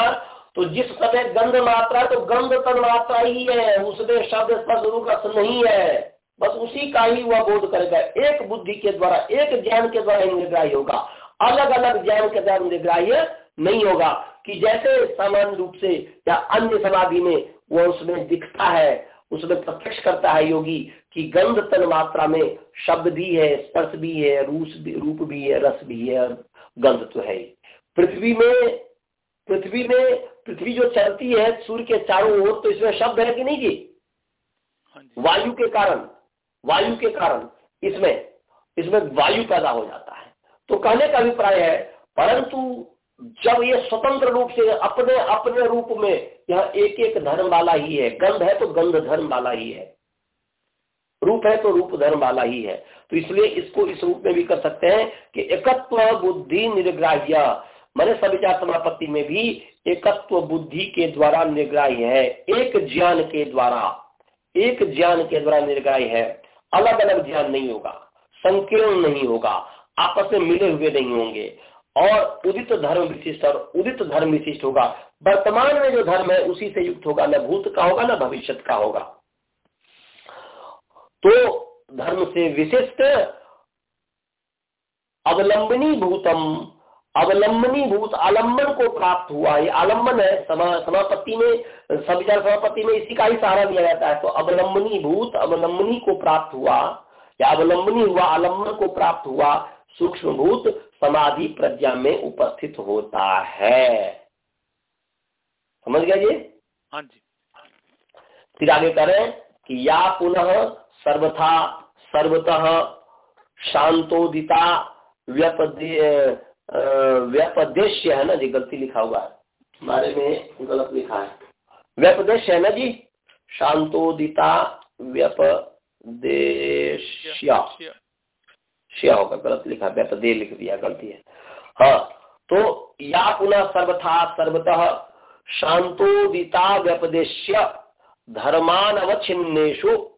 तो जिस समय गंध मात्रा तो गंध तन मात्रा ही है, उसमें शब्द स्पर्श रूप रस नहीं है। बस उसी का ही वह बोध करेगा एक बुद्धि के द्वारा, एक ज्ञान के द्वारा ही निग्राही होगा। अलग अलग ज्ञान के द्वारा निग्राह्य नहीं होगा कि जैसे सामान्य रूप से या अन्य समाधि में वह उसमें दिखता है उसमें प्रत्यक्ष करता है योगी कि गंध तन मात्रा में शब्द भी है स्पर्श भी है रूस भी रूप भी है रस भी है गंध तो है पृथ्वी में पृथ्वी में पृथ्वी जो चलती है सूर्य के चारों ओर तो इसमें शब्द है कि नहीं जी? हाँ वायु के कारण वायु के कारण इसमें इसमें वायु पैदा हो जाता है। तो कहने का अभिप्राय है परंतु जब ये स्वतंत्र रूप से अपने अपने रूप में यह एक एक धर्म वाला ही है, गंध है तो गंध धर्म वाला ही है, रूप है तो रूप धर्म वाला ही है। तो इसलिए इसको इस रूप में भी कर सकते हैं कि एकत्व बुद्धि निर्ग्राह्य मैंने सविचार समापत्ति में भी एकत्व बुद्धि के द्वारा निर्ग्राह्य है, एक ज्ञान के द्वारा, एक ज्ञान के द्वारा निर्ग्राह्य है। अलग अलग ज्ञान नहीं होगा, संकीर्ण नहीं होगा, आपस में मिले हुए नहीं होंगे। और उदित धर्म विशिष्ट और उदित धर्म विशिष्ट होगा। वर्तमान में जो धर्म है उसी से युक्त होगा। न भूत का होगा न भविष्य का होगा। तो धर्म से विशिष्ट अवलंबनी भूतम अवलंबनी भूत आलंबन को प्राप्त हुआ। ये आलंबन है समा, समापत्ति में सविचार समापत्ति में इसी का ही सहारा दिया जाता है। तो अवलंबनी भूत अवलंबनी को प्राप्त हुआ या अवलंबनी हुआ आलंबन को प्राप्त हुआ सूक्ष्म भूत समाधि प्रज्ञा में उपस्थित होता है। समझ गया जी? हाँ जी। फिर आगे करें कि या पुनः सर्वथा सर्वतः शांतोदिता व्यपदे व्यपदेश्य है ना जी? गलती लिखा हुआ है। हमारे में गलत लिखा है। व्यपदेश है ना जी? शांतोदिता व्यपदेश्य। होगा गलत लिखा व्यपदे लिख दिया, गलती है। हाँ तो या पुनः सर्वथा सर्वतः शांतोदिता व्यपदेश्य धर्मान अवच्छिन्नेशु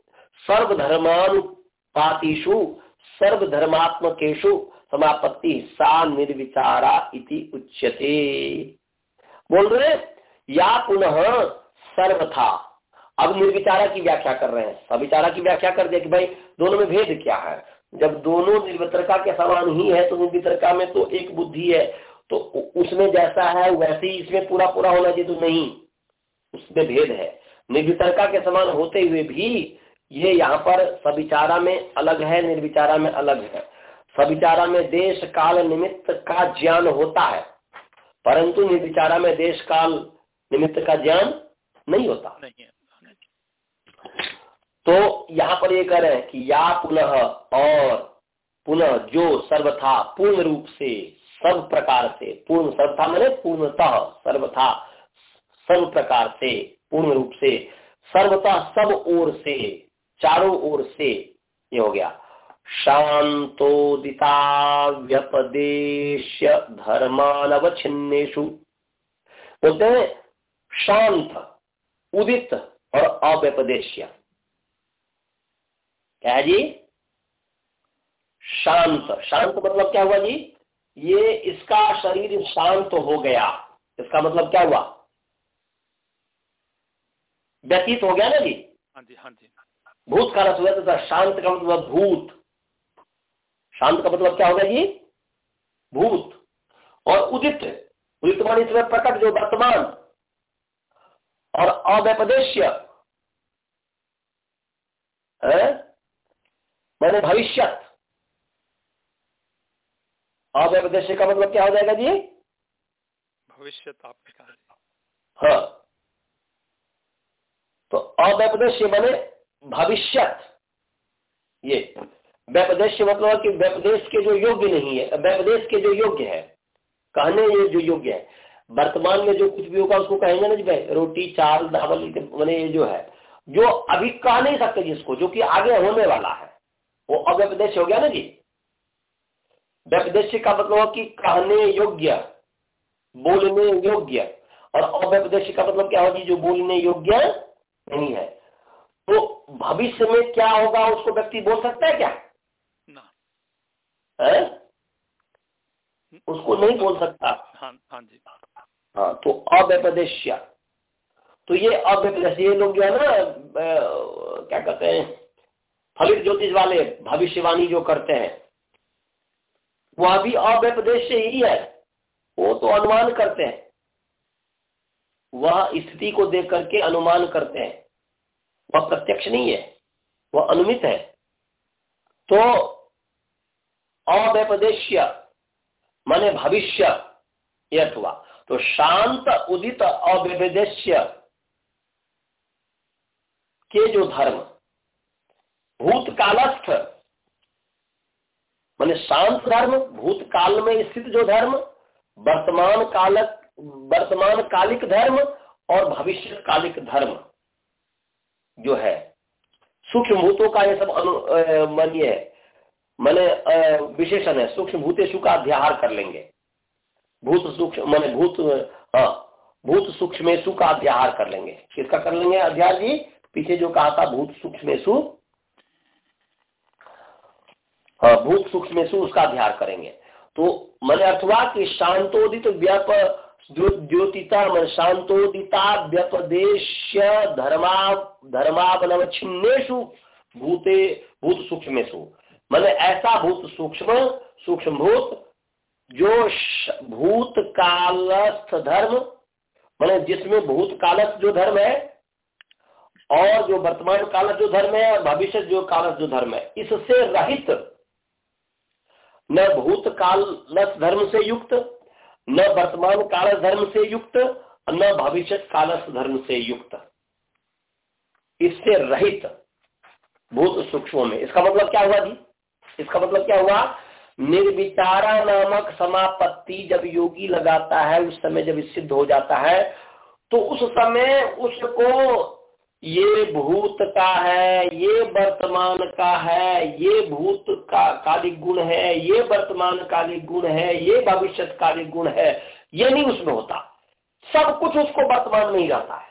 सर्वधर्मानुपातिषु सर्वधर्मात्मकेशु समापत्ति सा निर्विचारा इति उच्यते। बोल रहे या पुनः सर्वथा, अब निर्विचारा की व्याख्या कर रहे हैं। सविचारा की व्याख्या कर दिया कि भाई, दोनों में भेद क्या है? जब दोनों निर्वितरका के समान ही है तो निर्वितरका में तो एक बुद्धि है तो उसमें जैसा है, वैसे ही इसमें पूरा पूरा होना चाहिए तो नहीं। उसमें भेद है। निर्वितरका के समान होते हुए भी ये यहाँ पर सविचारा में अलग है, निर्विचारा में अलग है। सविचारा में देश काल निमित्त का ज्ञान होता है, परंतु निर्विचारा में देश काल निमित्त का ज्ञान नहीं होता। नहीं तो यहाँ पर ये कह रहे हैं कि या पुनः और पुनः जो सर्वथा पूर्ण रूप से सब प्रकार से, पूर्ण सर्वथा मैंने पूर्णतः सर्वथा सर्व प्रकार से, पूर्ण रूप से, सर्वथा सब ओर से, चारों ओर से, ये हो गया। शांतोदिता व्यपदेश धर्मानवच्छिन्नेशु बोलते हैं शांत, उदित और अव्यपदेश्य। क्या जी? शांत। शांत मतलब क्या हुआ जी? ये इसका शरीर शांत हो गया। इसका मतलब क्या हुआ? व्यतीत हो गया ना जी? हाँ जी हाँ जी। भूत का रस हुआ तो शांत का मतलब भूत। शांत का मतलब क्या होगा जी? भूत। और उदित। उदित मान इसमें प्रकट जो वर्तमान। और अव्यपदेश्य। मैंने भविष्य अव्यपदेश्य का मतलब क्या हो जाएगा जी? भविष्य हाँ। तो अव्यपदेश्य मैंने भविष्य ये व्यपदेश्य मतलब कि व्यपदेश के जो योग्य नहीं है व्यपदेश के जो योग्य है कहने ये जो योग्य है। वर्तमान में जो कुछ भी होगा उसको कहेंगे ना जी भाई रोटी चावल दावल मैंने ये जो है जो अभी कह नहीं सकते जिसको जो कि आगे होने वाला है। वो अव्यपदेश हो गया ना जी? व्यपदेश का मतलब कि कहने योग्य बोलने योग्य। और अव्यपदेश का मतलब क्या होगी जो? बोलने योग्य नहीं है। तो भविष्य में क्या होगा उसको व्यक्ति बोल सकता है क्या? ना। है? उसको नहीं बोल सकता। हाँ हाँ जी। हाँ तो अव्यपदेश तो ये अव्यपदेश ये लोग जो है ना क्या कहते हैं? फलित ज्योतिष वाले भविष्यवाणी जो करते हैं, वह भी अव्यपदेश ही है। वो तो अनुमान करते हैं। वह स्थिति को देख करके अनुमान करते हैं। वह प्रत्यक्ष नहीं है, वह अनुमित है। तो अव्यपदेश माने भविष्य हुआ। तो शांत उदित अव्यपदेश के जो धर्म भूतकालस्थ। माने शांत धर्म, भूतकाल में स्थित जो धर्म, वर्तमान कालक वर्तमान कालिक धर्म और भविष्य कालिक धर्म जो है। सूक्ष्म भूतों का ये सब अनु मानिए, मैंने विशेषण है। सूक्ष्म भूतेशु का अध्याहार कर लेंगे। भूत सूक्ष्म, मैंने भूत हाँ भूत सूक्ष्मेशु का अध्याहार कर लेंगे। किसका कर लेंगे अध्याय जी? पीछे जो कहा था, भूत सूक्ष्मेशु हाँ भूत सूक्ष्मेशु उसका अध्याय करेंगे। तो मैंने अथवा कि शांतोदित व्यप ज्योतिता मन शांतोदिता व्यपदेश धर्मा धर्मावलवच्छिन्नेशु भूते, भूत सूक्ष्मेशु मैंने ऐसा भूत सूक्ष्म सूक्ष्म भूत जो भूत कालस्थ धर्म, मैंने जिसमें भूत कालस्थ जो धर्म है, और जो वर्तमान कालस्थ जो धर्म है, और भविष्य जो कालस्थ जो धर्म है, इससे रहित न भूत कालस्थ धर्म से युक्त, न वर्तमान काल धर्म से युक्त, न भविष्य कालस्थ धर्म से युक्त। इससे रहित भूत सूक्ष्म में। इसका मतलब क्या हुआ जी? इसका मतलब क्या हुआ? निर्विचारा नामक समापत्ति जब योगी लगाता है, उस समय जब सिद्ध हो जाता है तो उस समय उसको ये भूत का है, ये वर्तमान का है, ये भूत का कालिक गुण है, ये वर्तमान कालिक गुण है, ये भविष्य कालिक गुण है, ये नहीं उसमें होता। सब कुछ उसको वर्तमान में ही रहता है।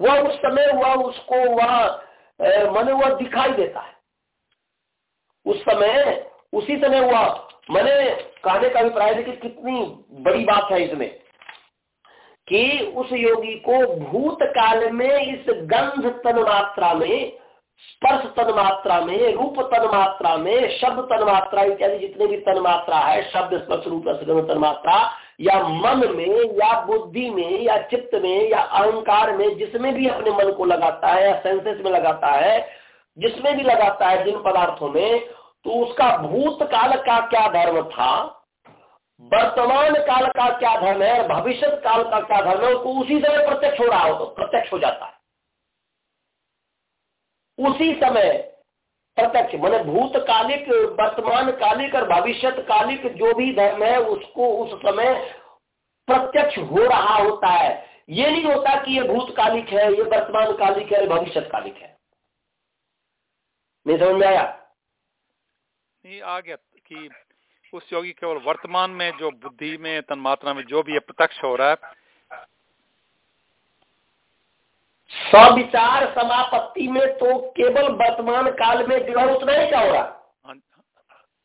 वह उस समय वह उसको वह मन वह दिखाई देता है। उस समय, उसी समय हुआ। मैंने कहने का अभिप्राय है कि कितनी बड़ी बात है इसमें। कि उस योगी को भूत काल में इस गंध तन मात्रा में, स्पर्श तन मात्रा में, रूप तन मात्रा में, शब्द तन मात्रा इत्यादि जितने भी तन मात्रा है, शब्द, स्पर्श, रूप तन मात्रा या मन में, या बुद्धि में, या चित्त में, या अहंकार में, जिसमें भी अपने मन को लगाता है, या सेंसेस में लगाता है, जिसमें भी लगाता है जिन पदार्थों में तो उसका भूतकाल का क्या धर्म था? वर्तमान काल का क्या धर्म है और भविष्य काल का क्या धर्म है, उसको उसी समय प्रत्यक्ष हो रहा हो तो प्रत्यक्ष हो जाता है। उसी समय प्रत्यक्ष, मैंने भूतकालिक वर्तमान कालिक और भविष्य कालिक जो भी धर्म है, उसको उस समय प्रत्यक्ष हो रहा होता है। ये नहीं होता कि ये भूतकालिक है, ये वर्तमान कालिक है भविष्य कालिक है। नहीं समझ में आया? आ गया कि उस योगी केवल वर्तमान में जो बुद्धि में तन्मात्रा में जो भी प्रत्यक्ष हो रहा है। सविचार समापत्ति में तो केवल वर्तमान काल में जो है उतना ही क्या हो रहा? हाँ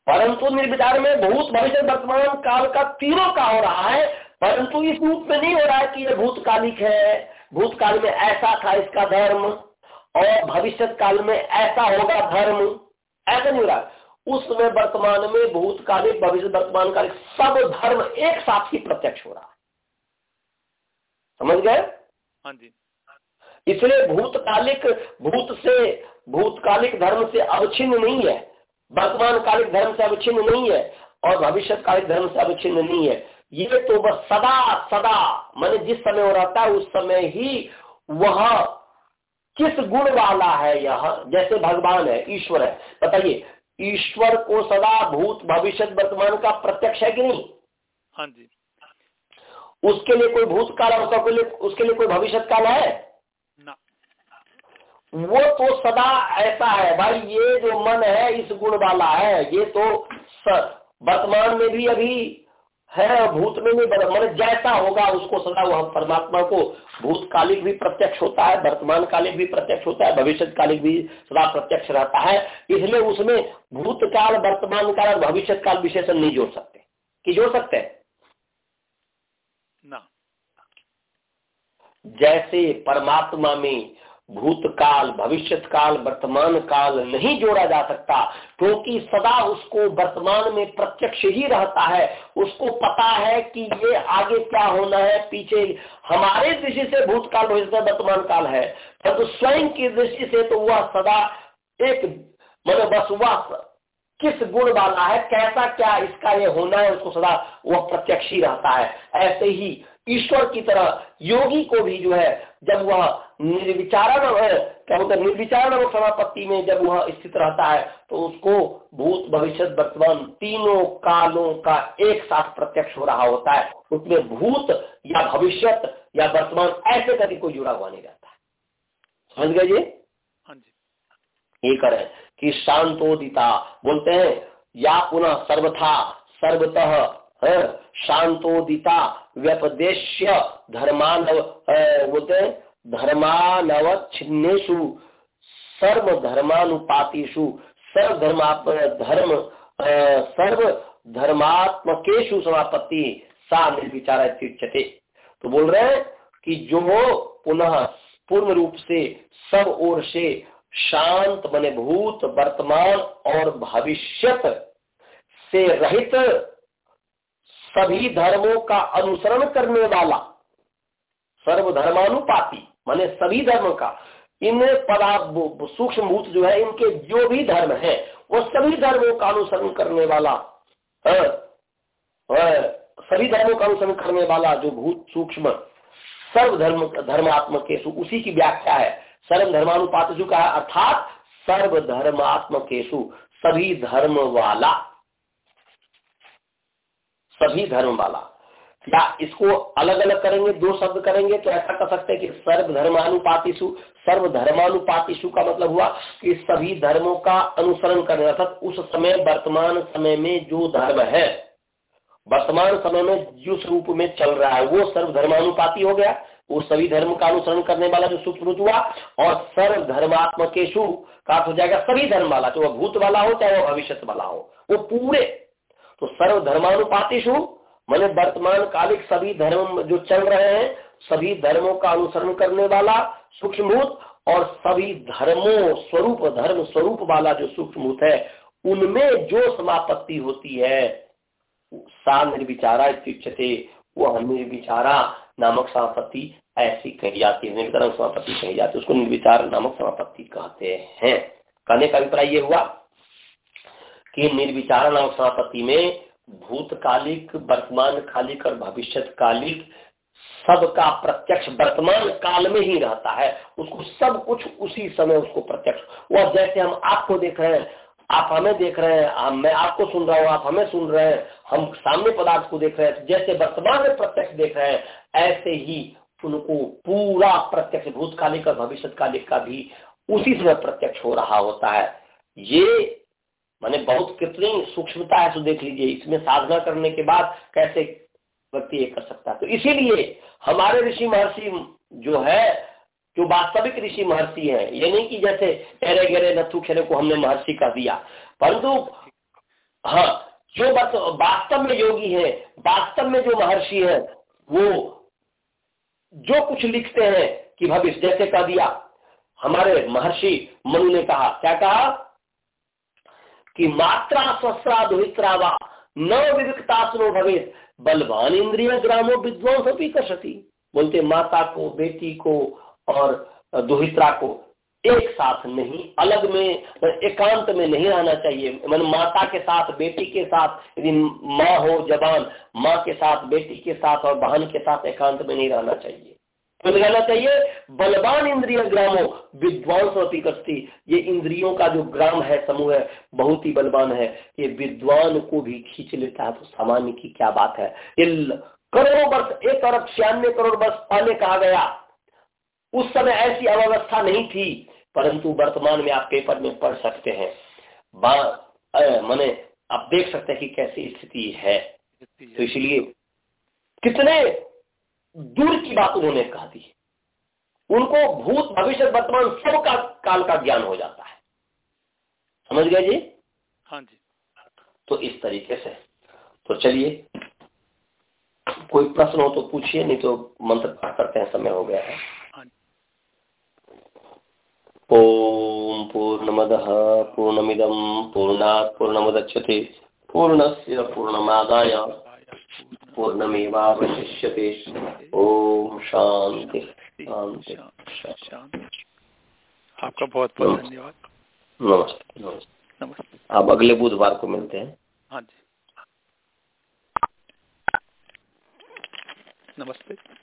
परंतु निर्विचार में भूत भविष्य वर्तमान काल का तीनों का हो रहा है परंतु इस रूप में नहीं हो रहा है कि यह भूतकालिक है। भूतकाल में ऐसा था इसका धर्म और भविष्य काल में ऐसा होगा धर्म। ऐसा नहीं हो रहा। उस समय वर्तमान में भूतकालिक भविष्य वर्तमान कालिक सब धर्म एक साथ ही प्रत्यक्ष हो रहा है। समझ गए? हाँ जी। इसलिए भूतकालिक भूत से भूतकालिक धर्म से अवच्छिन्न नहीं है। वर्तमान कालिक धर्म से अवच्छिन्न नहीं है और भविष्य कालिक धर्म से अवच्छिन्न नहीं है। ये तो बस सदा सदा मैंने जिस समय वो रहता है उस समय ही वह किस गुण वाला है यह? जैसे भगवान है ईश्वर है। बताइए ईश्वर को सदा भूत भविष्य वर्तमान का प्रत्यक्ष है कि नहीं? हाँ जी। उसके लिए कोई भूतकाल और उसके लिए उसके लिए कोई भविष्य काल है? ना। वो तो सदा ऐसा है भाई ये जो मन है इस गुण वाला है ये तो वर्तमान में भी अभी है भूत में भी मन जैसा होगा उसको सदा वह परमात्मा को भूतकालिक भी प्रत्यक्ष होता है वर्तमान कालिक भी प्रत्यक्ष होता है भविष्य कालिक भी सदा प्रत्यक्ष रहता है। इसलिए उसमें भूतकाल वर्तमान काल और भविष्य काल विशेषण नहीं जोड़ सकते। कि जोड़ सकते हैं? ना। जैसे परमात्मा में भूतकाल भविष्य काल वर्तमान काल नहीं जोड़ा जा सकता, क्योंकि तो सदा उसको वर्तमान में प्रत्यक्ष ही रहता है। उसको पता है कि ये आगे क्या होना है, पीछे हमारे दृष्टि से भूतकाल भविष्य वर्तमान काल है। परंतु तो स्वयं की दृष्टि से तो वह सदा एक मतलब बस वह किस गुण वाला है, कैसा क्या इसका ये होना है, उसको सदा वह प्रत्यक्ष ही रहता है। ऐसे ही ईश्वर की तरह योगी को भी जो है जब वह निर्विचारण क्या बोलते हैं निर्विचारण समापत्ति में जब वह स्थित रहता है तो उसको भूत भविष्य वर्तमान तीनों कालों का एक साथ प्रत्यक्ष हो रहा होता है। उसमें भूत या भविष्य या वर्तमान ऐसे कभी कोई जुड़ा हुआ नहीं रहता। समझ गए जी? हाँ जी। ये करें कि शांतोदिता बोलते हैं या पुनः सर्वथा सर्वतः शांतोदिता, व्यपदेश्य, धर्मानव बोलते धर्मानव छिन्नेशु सर्व धर्मानुपातिशु सर्व धर्मात्म धर्म सर्व धर्मात्मकेशु समापत्ति, सा निर्विचार तो बोल रहे हैं कि जो पुनः पूर्ण रूप से सब ओर से शांत बने भूत, वर्तमान और भविष्यत से रहित सभी धर्मों का अनुसरण करने वाला सर्वधर्मानुपाति माने सभी धर्म का इन पदार्थ सूक्ष्म भूत जो है इनके जो भी धर्म है वो सभी धर्मों का अनुसरण करने वाला है, है, सभी धर्मों का अनुसरण करने वाला जो भूत सूक्ष्म सर्वधर्म धर्मात्मक केसु उसी की व्याख्या है। सर्व धर्मानुपात जो कहा अर्थात सर्व धर्मात्मक केसु सभी धर्म वाला। सभी धर्म वाला। या इसको अलग अलग करेंगे, दो शब्द करेंगे तो ऐसा कर सकते हैं कि सर्व धर्मानुपातिशु सर्व धर्मानुपातिशु का मतलब हुआ कि सभी धर्मों का अनुसरण करने, अर्थात उस समय, वर्तमान समय में जो धर्म है, वर्तमान समय में जिस रूप में चल रहा है, वो सर्व धर्मानुपाति हो गया। वो सभी धर्म का अनुसरण करने वाला जो सूक्ष्म हुआ, और सर्व धर्मात्मकेशु का हो जाएगा सभी धर्म वाला, चाहे वो भूत वाला हो, चाहे वो भविष्य वाला हो। वो पूरे तो सर्व धर्मानुपातिशु मैंने वर्तमान कालिक सभी धर्म जो चल रहे हैं, सभी धर्मों का अनुसरण करने वाला सूक्ष्मभूत और सभी धर्मों, स्वरूप, धर्म स्वरूप वाला जो सूक्ष्मभूत है, उनमें जो समापत्ति होती है, सा निर्विचारा इत्युच्यते वह निर्विचारा नामक समापत्ति ऐसी कही जाती है, निर्विचार समापत्ति कही जाती है, उसको निर्विचार नामक समापत्ति कहते हैं। कहने का अभिप्राय ये हुआ कि निर्विचार नामक समापत्ति में भूतकालिक वर्तमान कालिक और भविष्य कालिक सबका प्रत्यक्ष वर्तमान काल में ही रहता है। उसको सब कुछ उसी समय उसको प्रत्यक्ष। वह जैसे हम आपको देख रहे हैं, आप हमें देख रहे हैं मैं आपको सुन रहा हूँ, आप हमें सुन रहे हैं, हम सामने पदार्थ को देख रहे हैं, जैसे वर्तमान में प्रत्यक्ष देख रहे हैं, ऐसे ही उनको पूरा प्रत्यक्ष भूतकालिक और भविष्यकालिक का भी उसी समय प्रत्यक्ष हो रहा होता है। ये माने बहुत कितनी सूक्ष्मता है तो देख लीजिए, इसमें साधना करने के बाद कैसे व्यक्ति ये कर सकता है? तो इसीलिए हमारे ऋषि महर्षि जो है, जो वास्तविक ऋषि महर्षि है, ये नहीं कि जैसे टेरे गेरे नथु खेरे को हमने महर्षि कर दिया। परंतु हाँ जो वास्तव में योगी है, वास्तव में जो महर्षि है, वो जो कुछ लिखते हैं कि भविष्य जैसे कह दिया। हमारे महर्षि मनु ने कहा, क्या कहा? कि मात्रा स्वस्रा दुहित्रा वा न विविकतासनो भवे बलवान इंद्रिय ग्रामो विद्वांस भी कर सकती बोलते, माता को, बेटी को और दुहित्रा को एक साथ नहीं, अलग में एकांत में नहीं रहना चाहिए। मन माता के साथ, बेटी के साथ, यदि माँ हो जवान, माँ के साथ, बेटी के साथ और बहन के साथ एकांत में नहीं रहना चाहिए। तो लगाना चाहिए बलवान इंद्रिय ग्रामो विद्वांस होती ये इंद्रियों का जो ग्राम है समूह है बहुत ही बलवान है। ये विद्वान को भी खींच लेता है तो सामान्य की क्या बात है? ये करोड़ों वर्ष एक अरब छियानवे करोड़ वर्ष पहले कहा गया। उस समय ऐसी अव्यवस्था नहीं थी परंतु वर्तमान में आप पेपर में पढ़ सकते हैं। मैंने आप देख सकते हैं कि कैसी स्थिति है। तो इसलिए कितने दूर की बात उन्होंने कहा दी। उनको भूत भविष्य वर्तमान सब का काल का ज्ञान हो जाता है। समझ गए जी? हाँ जी। तो इस तरीके से। तो चलिए कोई प्रश्न हो तो पूछिए नहीं तो मंत्र पाठ करते हैं समय हो गया है। हाँ ओम पूर्णमद पूर्णमिदम पूर्णात् पूर्णमुदच्यते पूर्णस्य पूर्णमादाय। पूर्णमेवावशिष्यते। ओम शांति शांति शांति आपका बहुत बहुत धन्यवाद। नमस्ते नमस्ते। नमस्ते। आप अगले बुधवार को मिलते हैं। हाँ जी। नमस्ते।